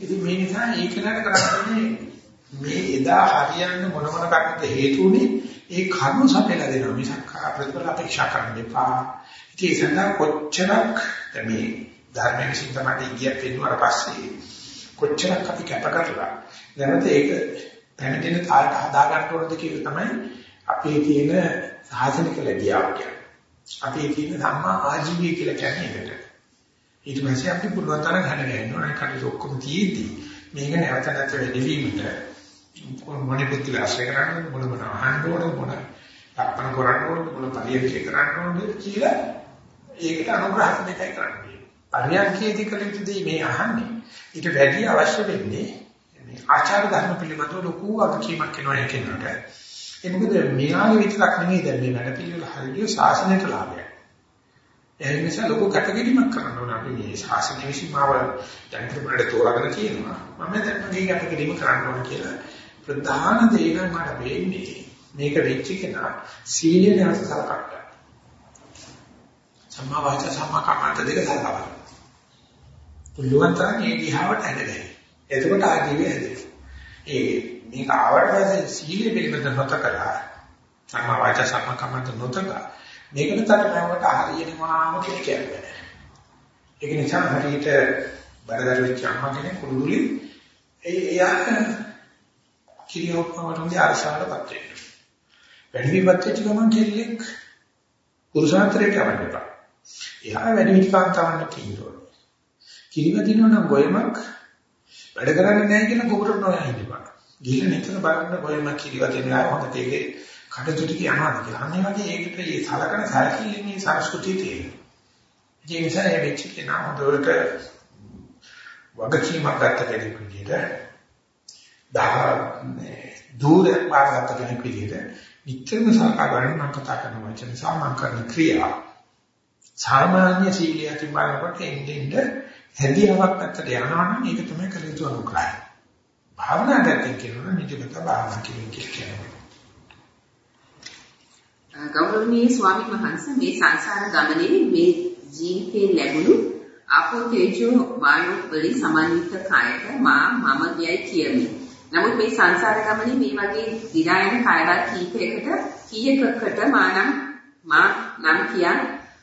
A: ඉතින් මේ නිසා ඒක නට කරන්නේ මේ එදා හරියන්න මොන මොන කටද හේතුුනේ ඒ කර්ම සපයලා දෙනවා මිසක් ප්‍රතිඵල අපේක්ෂා කරන්න එපා. ඉතින් ඒ සඳහා කොච්චරක් මේ ධර්මයේ විසින් තමයි ඉගියක් වෙනුවාට පස්සේ කොච්චරක් අපි කැප කරලා නැවත ඒක පැමිණෙන තාලට හදා ගන්න ඕනද කියලා තමයි අපේ තියෙන සාසනික ලැබියාව කියන්නේ. අපේ තියෙන ධම්මා ආජීවය කියලා කියන්නේ ඒකට. ඊට පස්සේ අපි පුළුවන් තරම් හැදගෙන යනවා. ඒකට ඔක්කොම තියෙද්දි මේක නැවත නැවත වැඩිවීමට මොනේ පුත්‍ර ආශ්‍රය කරන්නේ මොන මොන අහන්න ඕන මොන අර්පණ කරන්න ඕන මොන පරියන්කේ කරන්න ඕන කියලා ඒකට අනුග්‍රහ දෙකයි කරන්නේ. පරියන්කේදී කළ යුතු දේ මේ අහන්නේ. ඊට වැඩි අවශ්‍ය වෙන්නේ මේ ආචාර ධර්ම පිළිබඳව ලොකු අත්කීමක් වෙනවා ඒකෙන්නට. ඒ මොකද මෙයාගේ විතරක් නෙමෙයි දැන් මේ වැඩ පිළිවෙල හරියට ශාසනයට ලාභයක්. ඒ නිසා ලොකු කටගැනීමක් කරන්න ඕන අපි මේ ශාසනය විසින් මාව දැන් ප්‍රමාණයට තෝරාගෙන කියනවා. මම දැන් මගේ කටගැනීම කරන්න ඕන කියලා ප්‍රධාන දේ නම් මට වෙන්නේ මේක වෙච්ච කෙනා සීලය නැවත සලකන්න. සම්මා වාචා සම්මා කම්මන්ත දෙක සලකන්න. පුළුවන් තරම් මේ දිහාවට හැදෙන්නේ. එතකොට ආජීවය හැදෙනවා. ඒ මේක ආවට පස්සේ සීලය පිළිබඳ නොතකලා සම්මා වාචා සම්මා කම්මන්ත නොතකලා මේකට තරමකට හරියනවාම කියලා කියන්නේ. ඒක නිසා හරියට බරදර වෙච්ච අම්මා කෙනෙක් කුරුදුලි ඒ එයා කිරියොප්පමරුන්ගේ අරසාවටපත් වෙනවා. වැඩි විපත් වෙච්ච ගමන් කෙල්ලෙක් පුරුෂාන්තරයට යවන්න එපා. එයා වැඩි විචාර තවන්න තියෙනවා. කිරිවදිනවා නම් ගොයමක් වැඩ කරන්නේ නැහැ කියලා ගොබරට නොයා හිටපන්. ගිහින් නිතර බලන්න ගොයමක් කිරිවදිනවා හොඳට ඒකේ කටතු ටික යනවාද කියලා. අනේ වගේ ඒකට මේ සලකන සැලකිල්ලේ මේ සංස්කෘතිය තියෙනවා. ඒ නිසා මේ වෙච්ච කෙනා හොඳට වගකීමක් ගන්න කෙනෙක් විදිහට දහන්නේ දුරක් මාර්ගගත කෙනෙක් විදිහට නිතරම සලකා ගන්න මම කතා කරන වචන සාමාන්‍ය කරන ක්‍රියා සාමාන්‍ය සීලියකින් බලනකොට එන්නේ හැදියාවක් පැත්තට යනවා නම් ඒක තමයි කළ යුතු අනුග්‍රහය. භාවනා ගැටින් කියනවා නිජගත භාවනා කියන්නේ.
B: ගෞරවනීය ස්වාමීන් වහන්සේ මේ සංසාර ගමනේ මේ ජීවිතේ ලැබුණු ආපෝ තේජෝ වායු වලින් සමන්විත කායක මා මම කියයි කියමි. නමුත් මේ සංසාර ගමනේ මේ වගේ දිනායන කායවල් කීපයකට කීයකකට මා නම් මා නම් කියා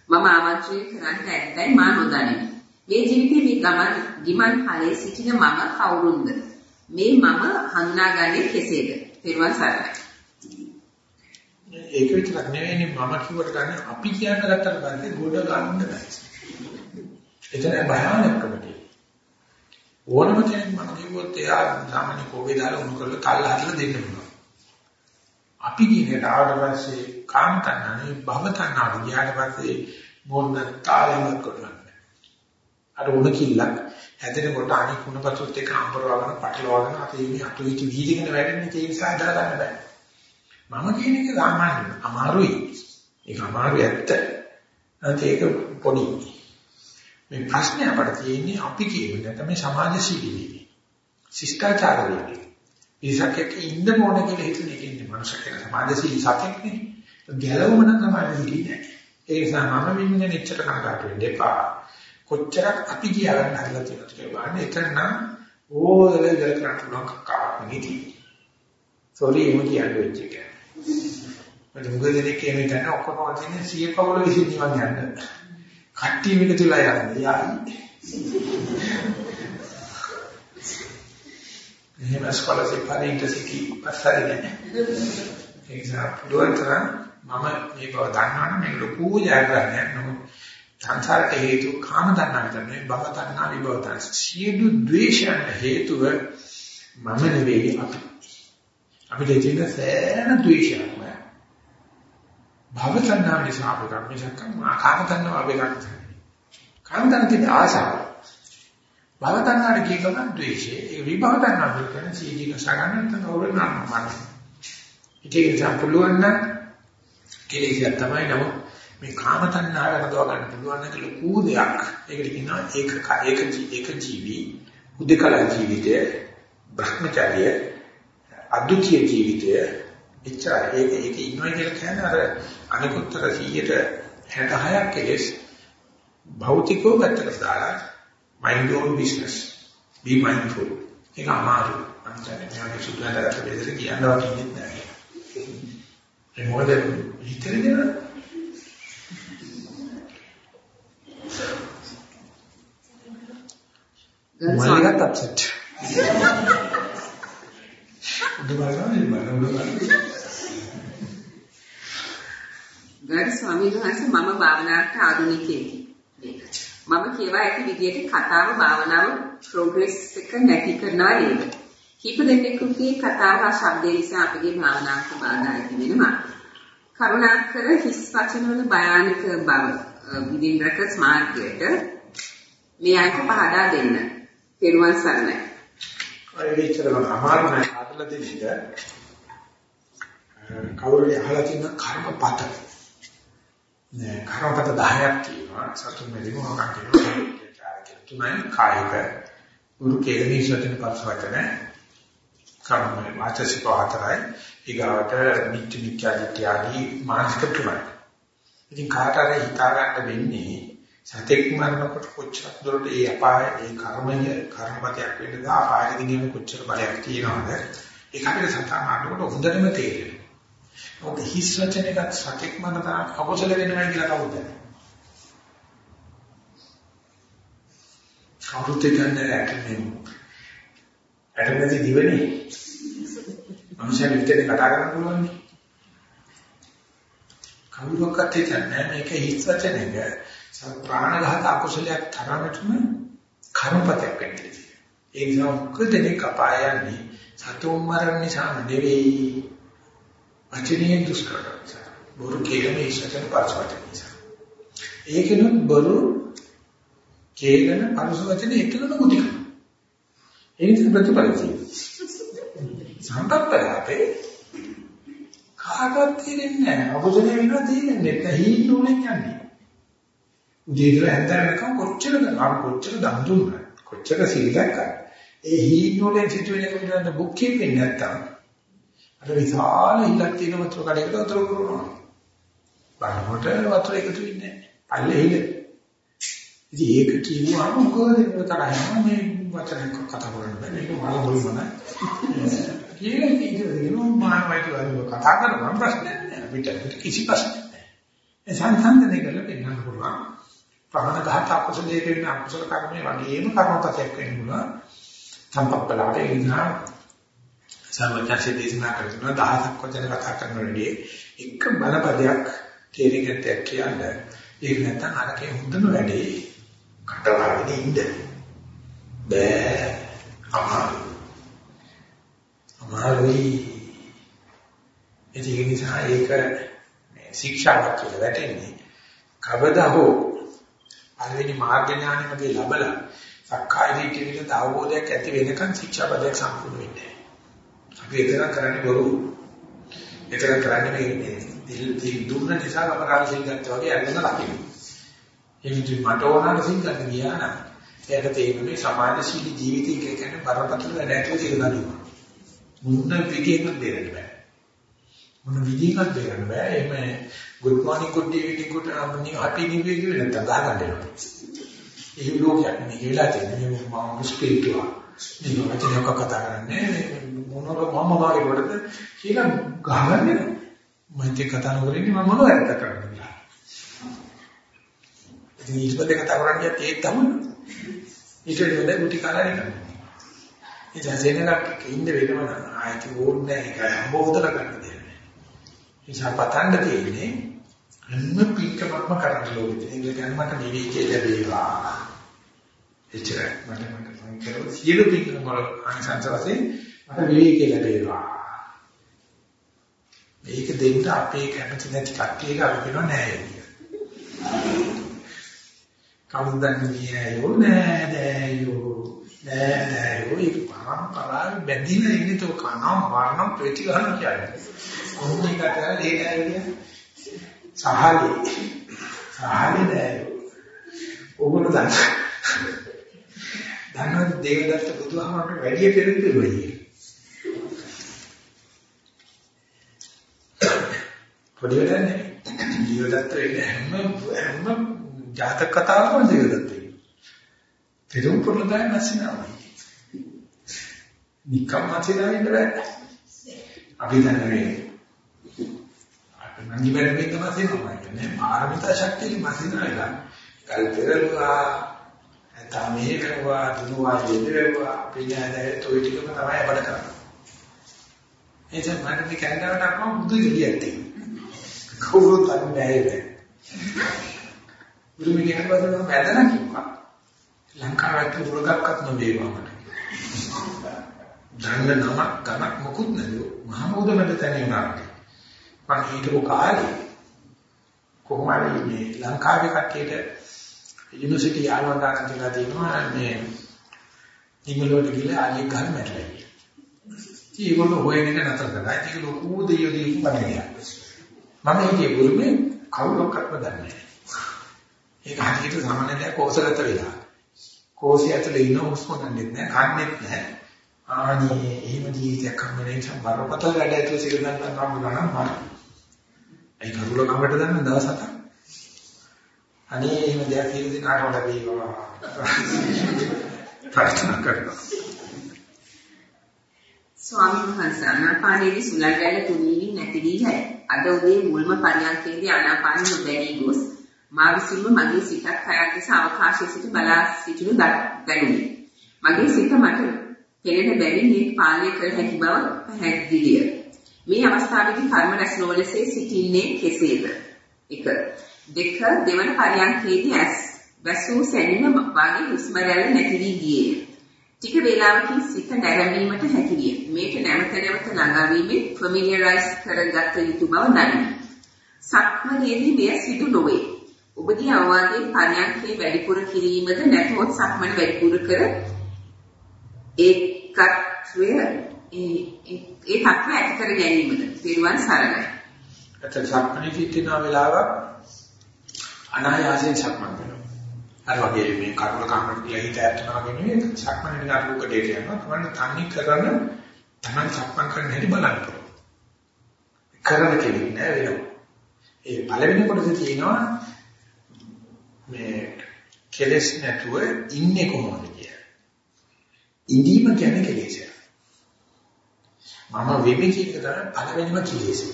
B: මම ආමන්ත්‍රණය කරන්න ඇත්තයි මා නොදනිමි. මේ ජීවිතේ මේ ගමන් ගිමන් කාලයේ සිටින මම කවුරුන්ද? මේ මම හඳුනාගන්නේ කෙසේද? පෙරවන් සරණයි.
A: ඒක විතරක් නෙවෙයි මම කිව්වට ගන්න අපි කියන්න ගත්තට පස්සේ ගොඩ ගන්න බෑ. එතන භයානකකමදී. ඕනම කෙනෙක් මම කිව්වොත් එයා සාමාන්‍ය කෝවේ දාලා උණු කරලා කල් හදලා දෙන්න පුළුවන්. අපි කියනට ආවට පස්සේ කාම තණ්හානේ භව තණ්හාට ගියාට පස්සේ මොන තාලයක් කරන්නේ. අර උණ කිල්ලක් හැදෙනකොට අනික් උණපතුත් එක්ක අඹරවගෙන පටලවාගෙන අපි මේ අතු ඉති වීදිකන වැඩෙන්නේ ඒ නිසා හදලා ගන්න බෑ. මම කියන එක සාමාන්‍ය අමාරුයි. ඒක අමාරු ඇත්ත. නැත්නම් ඒක පොඩි. මේ ප්‍රශ්නේ අපට තියෙන්නේ අපි කියන තමයි සමාජශීලී වෙන්නේ. ශිෂ්ටාචාර වෙන්නේ. ඉසකෙක ඉන්න ඕන කියලා හිතන එකේ ඉන්නේ මනුෂ්‍ය කියන සමාජශීලී සතෙක්නේ. ගැලවුම නම් සමාජශීලී නෑ. ඒ නිසා මම වින්නේ නිච්චර කනකට වෙන්න එපා. කොච්චරක් අපි කියාගන්න හදලා තියෙනවද කියලා බලන්න. එතන නම් ඕදල ඉඳලා කරන්න පුළුවන් කක්කාවක් නෙදී. සෝරි එමු කියන්නේ වෙච්ච එක. මට මුග දෙනෙක් එමෙ ගන්න ඔක්කොම තියෙන සිය පවුල විසින් නිවන් යන්න. කට්ටිය මේක තුලා යන්නේ. යයි. එහෙම ස්කෝලර්ෂිප් හරි ඉන්ටර්සිටි පස්සරේ නෑ. ඒ නිසා පුළුවන් තරම් මම මේ බව දන්නවනම් මේක ලොකු ජයග්‍රහණයක්. නමුත් සංසාරට හේතු කාම තණ්හා විතරනේ භව තණ්හා විභව තණ්හා. සියලු ද්වේෂයන් හේතුව මම නෙවෙයි අපි. අපිට තියෙන සෑම ද්වේෂයක්ම භව තණ්හා නිසා අපේ කර්මශක්කම් කාම තණ්හා අපේ කර්මශක්කම්. කාම තණ්හා තියෙන ආසාව. භව තණ්හාට කිය ගමන් ද්වේෂය. ඒ විභව තණ්හා කියන සීදී කසගන්න නැත්නම් කවුරු නම ඒක නිසා පුළුවන් නම් කෙලෙසියක් තමයි නමුත් මේ කාම තණ්හාව හදව ගන්න පුළුවන් එක ලොකු දෙයක්. ඒකට කියනවා ඒක ඒක ඒක ජීවි උදකලා ජීවිතය භ්‍රමචර්ය අද්විතීය ජීවිතය එච්චරයි. ඒක ඒක ඉන්නවා කියලා කියන්නේ අර අනිකුත්තර 100ට 66ක් කෙලස් භෞතිකව පැත්තකට දාලා mind your business. Be mindful. ඒක අමාරු. අන්තනේ මේ සුදුනකට බෙදලා කියනවා කියන්නේ නැහැ. ඒ මොකද? හිතේද මල්ලිගත් අප්සෙට් උඩවලනේ මම උඩවලනේ
B: ගරු ස්වාමීන් වහන්සේ මම භාවනාවට ආධුනිකයෙකි. මම කියවා ඇති විදිහට කතාව භාවනාව ප්‍රෝග්‍රස් එක නැති කරනවා නේද? කීප දෙනෙකුගේ කතාව හා ශබ්දේ නිසා අපගේ භාවනාවට බාධා ඇති වෙනවා. කරුණාකර හිස් වචන වල භයානක බව brackets මාර්ගයට මේ අයට පහදා දෙන්න. පෙරුවන් සරණයි.
A: අය විචාරන අමාරු නෑ. අදලා දෙන්න. කවුරුරි අහලා තියෙන කර්මපත. නෑ කර්මපත 10ක් තියෙනවා. සතුන් මෙලිම මොකක්ද කියනවා? තුනයි කායික. උරු කෙරෙහි සතන පස්වචන කර්ම වාචසික හතරයි. ඊගාවට නිත්‍ය නිත්‍යාදිත්‍ය ආදී මානසික තුනයි. ඉතින් කාට හරි හිතා ගන්න වෙන්නේ සතෙක් මරනකොට කොච්චර දුරට ඒ අපාය ඒ කර්මය කර්මපතයක් වෙන්නද අපායට ගෙනියන කොච්චර බලයක් තියෙනවද ඒක අපිට සතහන් ආනකොට හොඳටම තේරෙනවා මොකද හිස් වචන එකත් සතෙක් මන තරම් අකුසල වෙනවා කියලා කවුද දන්නේ? කවුරුත් කියන්නේ ඇටනේ. ඇටනේ දිවනේ. මනුෂ්‍යයෙක් විතරේ කතා කරන්න පුළුවන්. කවුරක්වත් හිතන්නේ මේක හිස් වචන එක ප්‍රාණඝාත අකුසලයක් තරමටම කර්මපතයක් වෙන්නේ. ඒ නිසා මොකද කපාය යන්නේ සතුන් මරණ නිසා නෙවෙයි වචනීය දුෂ්කරතාව. බොරු කියන ඉස්සතන පරිසවචන නිසා. ඒකෙනුත් බොරු කියන පරිසවචන එකලම මුදි කරනවා. ඒ නිසා ප්‍රතිපල තියෙනවා. සම්පත්පරාපේ කාටවත් තේරෙන්නේ නැහැ. අබුදේ වෙනවා තේරෙන්නේ නැහැ. හීනුනේ යන්නේ. උදේට හැන්දරනකම් කොච්චර ගන්න කොච්චර දන් දුන්නා. කොච්චර සීලයක් ගන්න. ඒ හීනුනේ සිටුවෙන එක විතරක් බුක් කීපෙන්නේ නැත්තම් අර විශාල හිලක් තියෙන වතුර කඩේකට වතුර පුරවනවා. බලනකොට වතුර එකතු වෙන්නේ නැහැ. පල්ලේ හිල. ඉතින් ඒක කියුවාම මොකද ඒක තරහම මේ වචන කතා කරන්න බෑ. මේක මාළ මොළුමන. කියලා කියනවා මානවයික වගේ කතා කරනවා ප්‍රශ්නයක් නෑ. අපිට කිසි ප්‍රශ්නයක් නෑ. ඒ සංසන්දනය කරලා පෙන්නන්න පුළුවන්. ප්‍රාණඝාත අකුසලයේ වෙන අකුසල කර්මයේ වගේම කර්මපතයක් වෙන්න පුළුවන්. සම්පප්පලාට ඒ නිසා සර්වඥාසේ දේශනා කරන දහසක් වචන කතා කරන වෙලේ එක බලපදයක් තේරිගත්තක් කියන්නේ. ඒක නැත්තම් අරකේ හොඳම වැඩේ කටවහගෙන ඉන්න. බෑ. අමාරු අමාරුයි. ඒ නිසා ඒක ශික්ෂාවක් කියලා වැටෙන්නේ. කවදා හෝ පළවෙනි මාර්ග ඥානෙමදී ලැබලා සක්කාය දිට්ඨිය විදිහට අවබෝධයක් ඇති වෙනකන් ශික්ෂාපදයක් සම්පූර්ණ වෙන්නේ අපි එතන කරන්නේ බොරු. එතන කරන්නේ මේ දිල් දුන්න නිසා අපරාධ සිල්ගත වගේ ඇඳගෙන ලකින්න. ඒ විදිහ මට ඕනට සිල්ගත ගියා නම් එයාට තේරෙන්නේ සමාජශීලී ජීවිතය කියන්නේ බරපතල වැඩ ඇතුළේ කියලා නේද? මුන්න විදිහකට දෙන්න බෑ. මොන විදිහකට දෙන්න බෑ. එimhe good morning good evening good morning happy new year කියලා නැත්නම් ගහගන්න වෙනවා. ඒ ලෝකයක් නෙවෙයි කියලා තියෙන්නේ මම මුස්පීටුවා. මේ වචනයක් කතා කරන්නේ මොනර මම මාගේ කොටද කියලා ගහගන්නේ මම ඉතින් කතා නොකරන්නේ මම මොනවද කරන්නේ ඉතින් ඊට පස්සේ කතා කරන්නේ ඒත් තමයි ඊට වඩා මුටි කාලේ කරන්නේ ඉතින් සෙනගක් ඉන්න වෙනවනම් ආයෙත් ඕනේ නැහැ ඒක හම්බවදලා ගන්න දෙන්නේ. නිසා පතන්න තියෙන්නේ හැම පිටකමක්ම කරන්න ඕනේ. ඒක ගැන මට නිවිචේ ලැබේවා. එච්චරයි මට මට මම කරලා සියලු පිටකම වල අනිසංස වශයෙන් මට විවේකී ලැබේවා. මේක දෙන්න අපේ කැමති නැති කට්ටියක අපි කියනවා නෑ කියලා. කවුද දන්නේ නෑයෝ නෑ නෑයෝ නෑ නෑ ඔය පරම්පරාවේ බැඳිලා ඉන්නේ તો කනවා වරනම් ප්‍රති ගන්න කියන්නේ. කොහොමද කට ලේ නෑ කියන්නේ? සහලේ. සහලේ නෑ. ඕගොල්ලෝ දන්න. දන්නවද දේවදත්ත බුදුහාමරට වැඩි පෙරදිරුවයි. පොඩි වැඩක් නෙමෙයි. දේවදත්ත වෙන්නේ හැම හැම ජාතක කතාවකම දේවදත්ත පෙරම් පුරලදාය නැසිනාවයි. නිකම් මාතේදා වෙන්න බෑ. අපි දැන් මේ අපි මංගි බැලුවෙන් තමයි තේරෙනවා. කියන්නේ පාරමිතා ශක්තිය මතිනාලා. කල් පෙරළුවා නැත්නම් මේ කරුවා දුනුවා දෙදෙව්වා පිළියදේ toy ටිකම තමයි අපඩ කරන්නේ. එතෙන් මම මේ කැනඩාවට අපම බුදු දෙවියන් තියෙනවා. කවුරුත් අන්නේ නැහැ. බුදු මිනිහට වදන වැදලා කිව්වා. ලංකාවට උරගක්වත් නොවේවා මට. දන්න නමක් ගණක් මොකුත් නැතුව මහමෝද මැද තැන උනාට. මම හිතපු කාලේ කොහොමද මේ ලංකාවේ කට්ටියට යුනිවර්සිටි යාළුවන් දාන කියලා තියෙනවා මේ ඉංගලන්තෙ ගිහලා ආයෙ ගන්න මැරලා. ඒගොල්ලෝ හොයන එක නතර කරා. ඒක ලොකු දෙයියෝ දෙයියෝ බලන්නේ. මම හිතේ බුරුමේ කවුරක්වත්ම දන්නේ නැහැ. ඒක හරියට සාමාන්‍ය දෙයක් කෝසගත වෙලා. කෝසිය ඇතුලේ ඉන්න හුස්ම ගන්නෙත් නැහැ, කන්නෙත් නැහැ. ආනි එහෙම ජීවිතයක් හම්බෙන්නේ නම් බරපතල වැඩ ඇතුලේ සිල් ගන්න හම්බුනා නම් මම. ඒ කරුල කමකට දාන්න දවස් හතක්. අනේ එහෙම දෙයක් කියලා දෙන කාටවත් ලැබේවා. ප්‍රාර්ථනා කරනවා.
B: ස්වාමීන් වහන්සේ ආනාපානයේදී සුලල් ගැල්ල තුනීකින් නැති වී යයි. අද උදේ මුල්ම පරියන්කේදී ආනාපාන නොදැනී ගොස් මා විසින්ම මගේ සිතක් කයක් ලෙස අවකාශයේ සිට බලා සිටිනු දැනුනි. මගේ සිත මට පෙරෙන බැවින් මේ පාලනය කර හැකි බව පැහැදිලිය. මේ අවස්ථාවේදී කර්ම රැස් නොවලසේ සිටින්නේ කෙසේද? 1. දෙක දෙවන පරියන්කේදී ඇස් වැසූ සැනිම වාගේ හුස්ම රැල්ල නැති වී ගියේ. ටික වේලාවකින් සිත නැරඹීමට හැකියිය. මේක නැවත නැවත ළඟා වීමෙන් ෆැමිලියරයිස් කරගත යුතු බව දනිමි. සක්මනේදී මෙය සිදු නොවේ. ඔබගේ අවවාදයෙන් පරයන්කේ වැඩිපුර කිරීමද නැත්නම් සක්මන වැඩිපුර කර ඒකත්වය ඒ ඒ තත්ත්වය ඇති කර ගැනීමද පිරුවන් සරණයි.
A: අතට සක්මනේ සිටින වෙලාවක් අනායාසයෙන් සක්මන් කරනවා. අර වගේ මේ කර්ම කාමරට ගිහලා හිත ඇත්තනවා කියන්නේ සක්මනේ නිකන් රූකඩේට යනවා. තමයි තන්නේ කරන තමයි සක්මන් කරන්න හැටි බලන්න පුළුවන්. කරන කෙනෙක් නෑ වෙනවා. ඒ පළවෙනි කොටසේ තියෙනවා මේ කෙලස් නැතුව ඉන්නේ කොහොමද කියලා. ඉඳීම කියන්නේ කෙලෙසය. මම වෙමි කියන එක තමයි පළවෙනිම කෙලෙසය.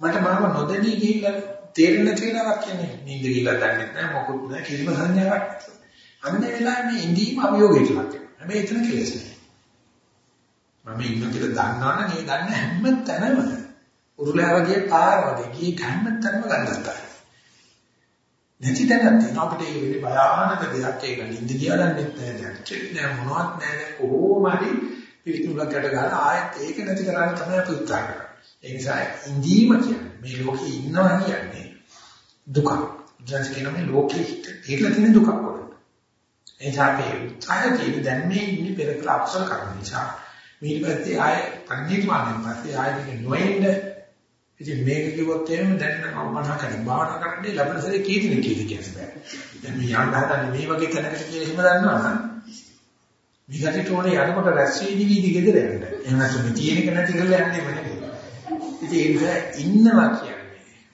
A: මට මම නොදැනී ගිහිල්ලා තේරෙන්න තියෙනවක් කියන්නේ නිින්ද ගිහිල්ලා දන්නේ නැහැ මොකුත් නැහැ කිසිම සංඥාවක් නැහැ. අන්න ඒ වෙලාවේ මේ ඉඳීම අභියෝගයට ලක් වෙනවා. හැබැයි එතන කෙලෙස් නැහැ. මම ඉන්න කියලා දන්නවනම් ඒ දන්න හැම තැනම උරුලෑ වගේ පාර වගේ ගියේ හැම තැනම ගන්නවා. නැති තැනක් තියෙනවා අපිට ඒ වෙලේ භයානක දෙයක් ඒක නිින්ද කියලා දන්නෙත් නැහැ දැක්කේ නෑ මොනවත් නෑ දැන් කොහොම හරි පිළිතුරකට ගහලා ආයෙත් ඒක නැති කරන්න තමයි අපි උත්සාහ කරන්නේ. ඒ නිසා ඉඳීම කියන්නේ මේ ලෝකේ ඉන්නවා කියන්නේ දුක ජාස් කියන මේ ලෝකේ හිටලා තියෙන දුකක් වගේ. ඒ නිසා අපි උත්සාහ තියෙන දැන් මේ ඉන්නේ පෙර කළ අකුසල කරන නිසා. ඊට පස්සේ ආයෙ පරිණිරවාණය පස්සේ ආයෙ නොඑන්න. ඉතින් මේක කිව්වොත් එහෙම දැන් නම් මම කරන්නේ භාවනා කරන්නේ ලැබෙන සැරේ කී දිනක් කීද කියන්නේ බෑ. දැන් මේ යන්න හදන්නේ මේ වගේ තැනකට කියලා එහෙම දන්නවා නම් විගතිට ඕනේ යනකොට රැස් වීදි ගෙදර යන්න. එහෙම නැත්නම් මේ තියෙන එක නැති කරලා යන්නේ මම නෙවෙයි. ඉතින් ඒක ඉන්නවා කියන්නේ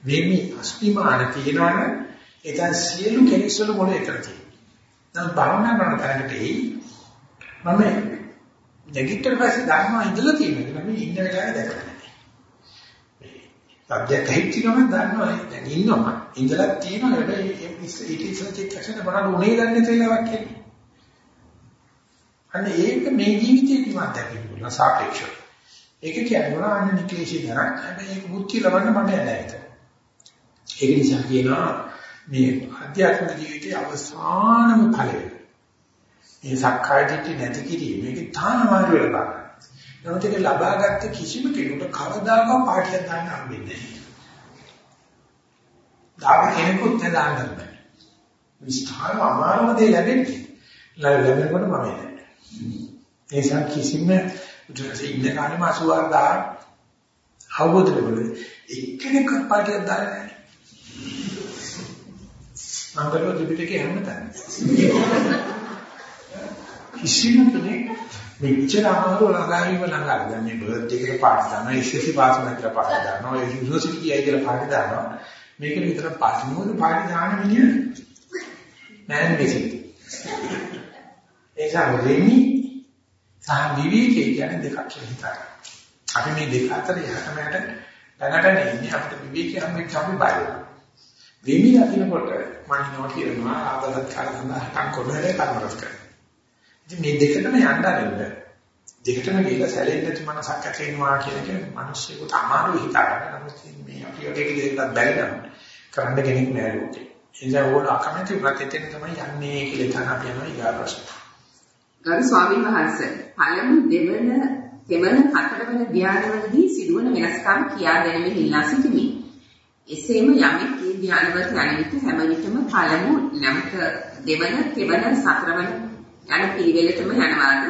A: වෙමි අස්තිමාන තියෙනවනම් එතන සියලු කෙනෙක් වල මොන එකද තියෙන්නේ. දැන් භාවනා කරන තැනකට එයි මම නැගිටින්න පස්සේ දන්නවා ඉඳලා තියෙනවා කියලා මේ ඉන්න වෙලාවේ දැකලා නැහැ. සබ්ජෙක්ට් ගමන් දන්නවා දැන් ඉන්නවා ඉඳලා තියෙනවා හැබැයි ඊට ඉස්සර චිත්තක්ෂණ බලන්න උනේ දන්නේ තේලාවක් කියන්නේ. අන්න ඒක මේ ජීවිතේදී මම දැකලා පුළුවන් සාපේක්ෂව. ඒක කියනවා අන්න නිකේෂී දරක් හැබැයි ඒක බුද්ධි ලබන්න මට නැහැ. ඒක නිසා කියනවා මේ අධ්‍යාත්මික ජීවිතයේ අවසානම ඵලය. මේ සක්කාය දිට්ඨි නැති කිරීම මේක තාම අමාරු වෙලා බලන්න. නමුත් ඒක ලබාගත්ත කිසිම කෙනෙකුට කවදාකවත් පාටියක් ගන්න හම්බෙන්නේ නැහැ. දාප කෙනෙකුත් දාන්න බෑ. විස්තරව අමාරුම දේ ලැබෙන්නේ. ලැබෙනකොට මම නෑ. ඒ නිසා කිසිම උදේසේ ඉන්න කාලෙම 84000 අවබෝධ කරගන්න. එක්කෙනෙක් පාටියක් දාන්නේ නැහැ. මංගලෝ ත්‍රිපිටකේ හැමතැනම. කිසිම කෙනෙක් මෙච්චර අමාරු ළඟාවීම ළඟා. දැන් මේ බර්ත්ඩේ එකට පාටි දානවා, SSC පාස් කරන පාටි දානවා, යුනිවර්සිටි ගියයි කියලා පාටි දානවා. මේක විතර පාටි නෝද පාටි දාන මිනිහ නෑ මෙසි. ඒක රෙමි සහ විවිධකේ කියන්නේ දෙකක් කියලා හිතන්න. අපි මේ දෙක අතර යහකමකට දැනට ඉන්නේ අපිට විවිධකේ හැමෙත් අපි බයලා. වෙමි අකිනකොට මනිනවා කියනවා ආදලත් කරනවා හටන් කොහොමද කරමරස් කරන්නේ. ඉතින් මේ දෙකටම යන්න ආරෙන්න දෙකටම ගිහලා සැලෙන්න නැති මනසක් ඇති වෙනවා කියන එක මිනිස්සුන්ට අමාරු හිතාගන්න. නමුත් මේ අපි වගේ දෙයකට බැරි නම් කරන්න කෙනෙක් නෑ ලෝකේ. ඒ නිසා ඕන අකමැති ප්‍රතිතෙන් තමයි යන්නේ කියලා තමයි අපි යනවා ඊගා ප්‍රශ්න.
B: ගරු ස්වාමීන් වහන්සේ පළමු දෙවන දෙවන හතරවන ධ්‍යානවලදී සිදුවන වෙනස්කම් කියා දැනීමෙන් ඉල්ලා සිටිමි. එසේම යමෙක් මේ ධ්‍යානවලට යන විට හැම විටම පළමු නැවත දෙවන තෙවන සතරවන යන පිළිවෙලටම යනවාද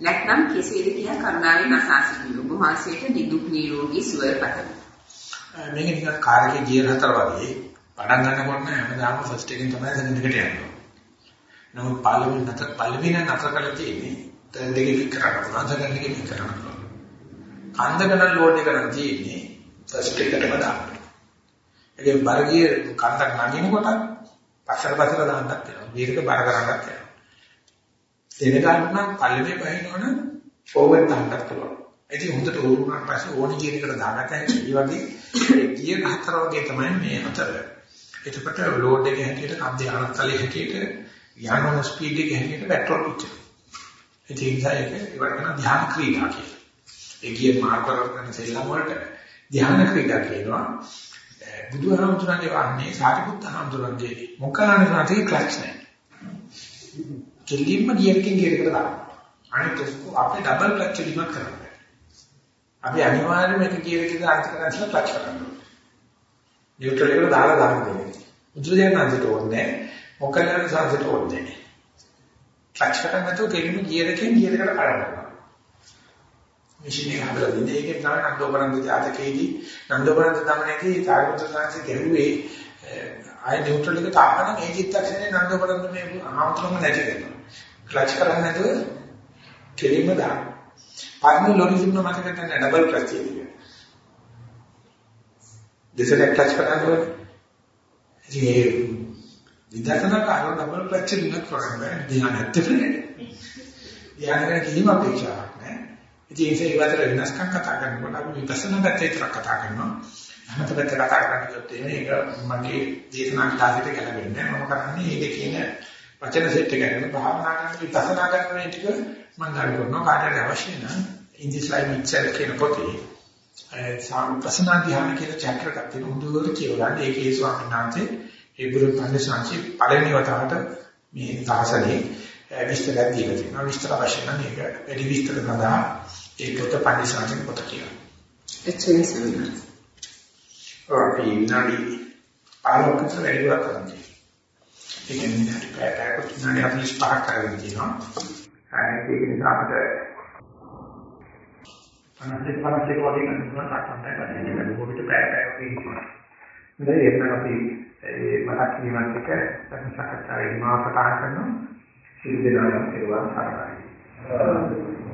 B: නැත්නම් කෙසේද කියා කරුණාවෙන් අසා සිටිනු. ඔබ වහන්සේට නිදුක් නිරෝගී සුවය පතමි.
A: මේක නිකන් කාර් එකේ ගියර් හතර වගේ පටන් ගන්නකොට හැමදාම ෆස්ට් එකෙන් තමයි සෙකන්ඩ් එකට යන්නේ. නමුත් පළවෙනි නැතර පළවෙනි නතර කරලා තියෙන්නේ තෙන් දෙකේ පික් කරන්න පුළුවන් සෙකන්ඩ් එකේ පික් කරන්න පුළුවන්. කන්දකන ලෝඩ් එක කරන් තියෙන්නේ ෆස්ට් එකටම දාන්න. ඒකේ බර්ගිය කන්දක් නගිනකොට පස්සට පස්සට දාන්නත් වෙනවා. වීරක බර කරන්නත් වෙනවා. දෙන ගන්න නම් පල්ලෙමේ බහිනවනම් ෆෝවර්ඩ් දාන්නත් පුළුවන්. ඉතින් හොඳට ඕරුණාට පස්සේ ඕනි කියන එකට දාගත්තා ඒ වගේ ගියර් හතර වගේ තමයි මේ හතර. එතකොට ලෝඩ් එකේ හැටියට කන්දේ අනත්තලේ හැටියට යන ස්පීඩ් එකේ හැටියට පෙට්‍රල් පිච්චෙන. ඒ නිසා ඒක ඒවට කියන ධ්‍යාන ක්‍රීඩා කියලා. ඒ ගියර් මාර්කර් කරන සෙල්ලම් වලට ධ්‍යාන ක්‍රීඩා කියනවා. බුදුහාමුදුරන්ගේ වන්නේ සාරිපුත්ත හාමුදුරන්ගේ මොකලානේ නැති ක්ලච් නැහැ. කෙලින්ම ගියරකින් ගියරකට දානවා. අනිත් ඔක්කොම අපි ඩබල් ක්ලච් එකක් කරනවා. අපි අනිවාර්යයෙන්ම එක ගියරකින් අන්තික නැතිලා ක්ලච් කරනවා. නියුට්‍රල් එකට දාලා දාන්න ඕනේ. උද්දේශනාන්තට ඕනේ. මොකලානේ සංසට ඕනේ. ක්ලච් කරන්නේ නැතුව කෙලින්ම ගියරකින් ගියරකට කරනවා. මැෂින් එක හදලා දෙන්නේ. ඒකෙන් තමයි නන්දෝපරන්ත ජාතකයේදී නන්දෝපරන්ත තමනේදී සාරිපුත්‍ර සාංශ ගැහුවේ ආය නියුට්‍රල් එකට ආවනම් ඒ චිත්තක්ෂණේ නන්දෝපරන්ත මේ ආමතුරුම නැති වෙනවා. ක්ලච් කරන්නේ නැතුව කෙලින්ම දාන්න. පරණ ලොරි තිබුණ මතක ගන්න ඩබල් ක්ලච් එක. දෙසට ක්ලච් කරන්නේ. ඉතින් ඒ විදර්ශනා කාරෝ ඩබල් ක්ලච් එක කරන්න බෑ. ධ්‍යාන ඇත්තටනේ. ධ්‍යාන ගැන කිසිම අපේක්ෂාවක් නැහැ. ඉතින් ඒ ඉවතර වෙනස්කම් කතා කරනකොට අපි විපස්සනා පැත්තේ විතර කතා කරනවා. අහකට කතා කරනකොට ඒක මගේ දේශනා ක්ලාසෙට ගැලපෙන්නේ නැහැ. මම කරන්නේ ඒකේ කියන වචන සෙට් එක ගන්න භාවනා කරන විපස්සනා කරන මේ ටික මම ගන්න කරනවා කාටද අවශ්‍ය නම් in this life itself කියන පොතේ සම්ප්‍රසනා ධ්‍යාන කියන chapter එකක් තියෙනවා හොඳට කියවලා ඒකේ ස්වාමීන් වහන්සේ ඒ බුදු පන්සාංශි පළවෙනි වතාවට මේ තාසනේ විස්තර දීලා තියෙනවා. විස්තර අවශ්‍ය නම් ඒක වැඩි විස්තර සඳහා ඒ පොත පන්සාංශි පොත කියනවා
B: එච්චරයි සමිනා
A: අපි විනාඩි 15කට වැඩි කරලා කරන්නේ ඒ කියන්නේ පැයකට විනාඩි 45ක් කරගෙන තියෙනවා. ඒක නිසා අපිට 50 50 වගේ කරනවා තාක්ෂණය කරන්නේ ඒක පොඩි පැය පැය වගේ ඉන්නවා. ඉතින් ඒක අපි ඒ මතක් කිරීමත් එක්ක සාකච්ඡාවේ මාසකට කරනවා. සිල් දෙනාම ඒවා සාකච්ඡා කරනවා.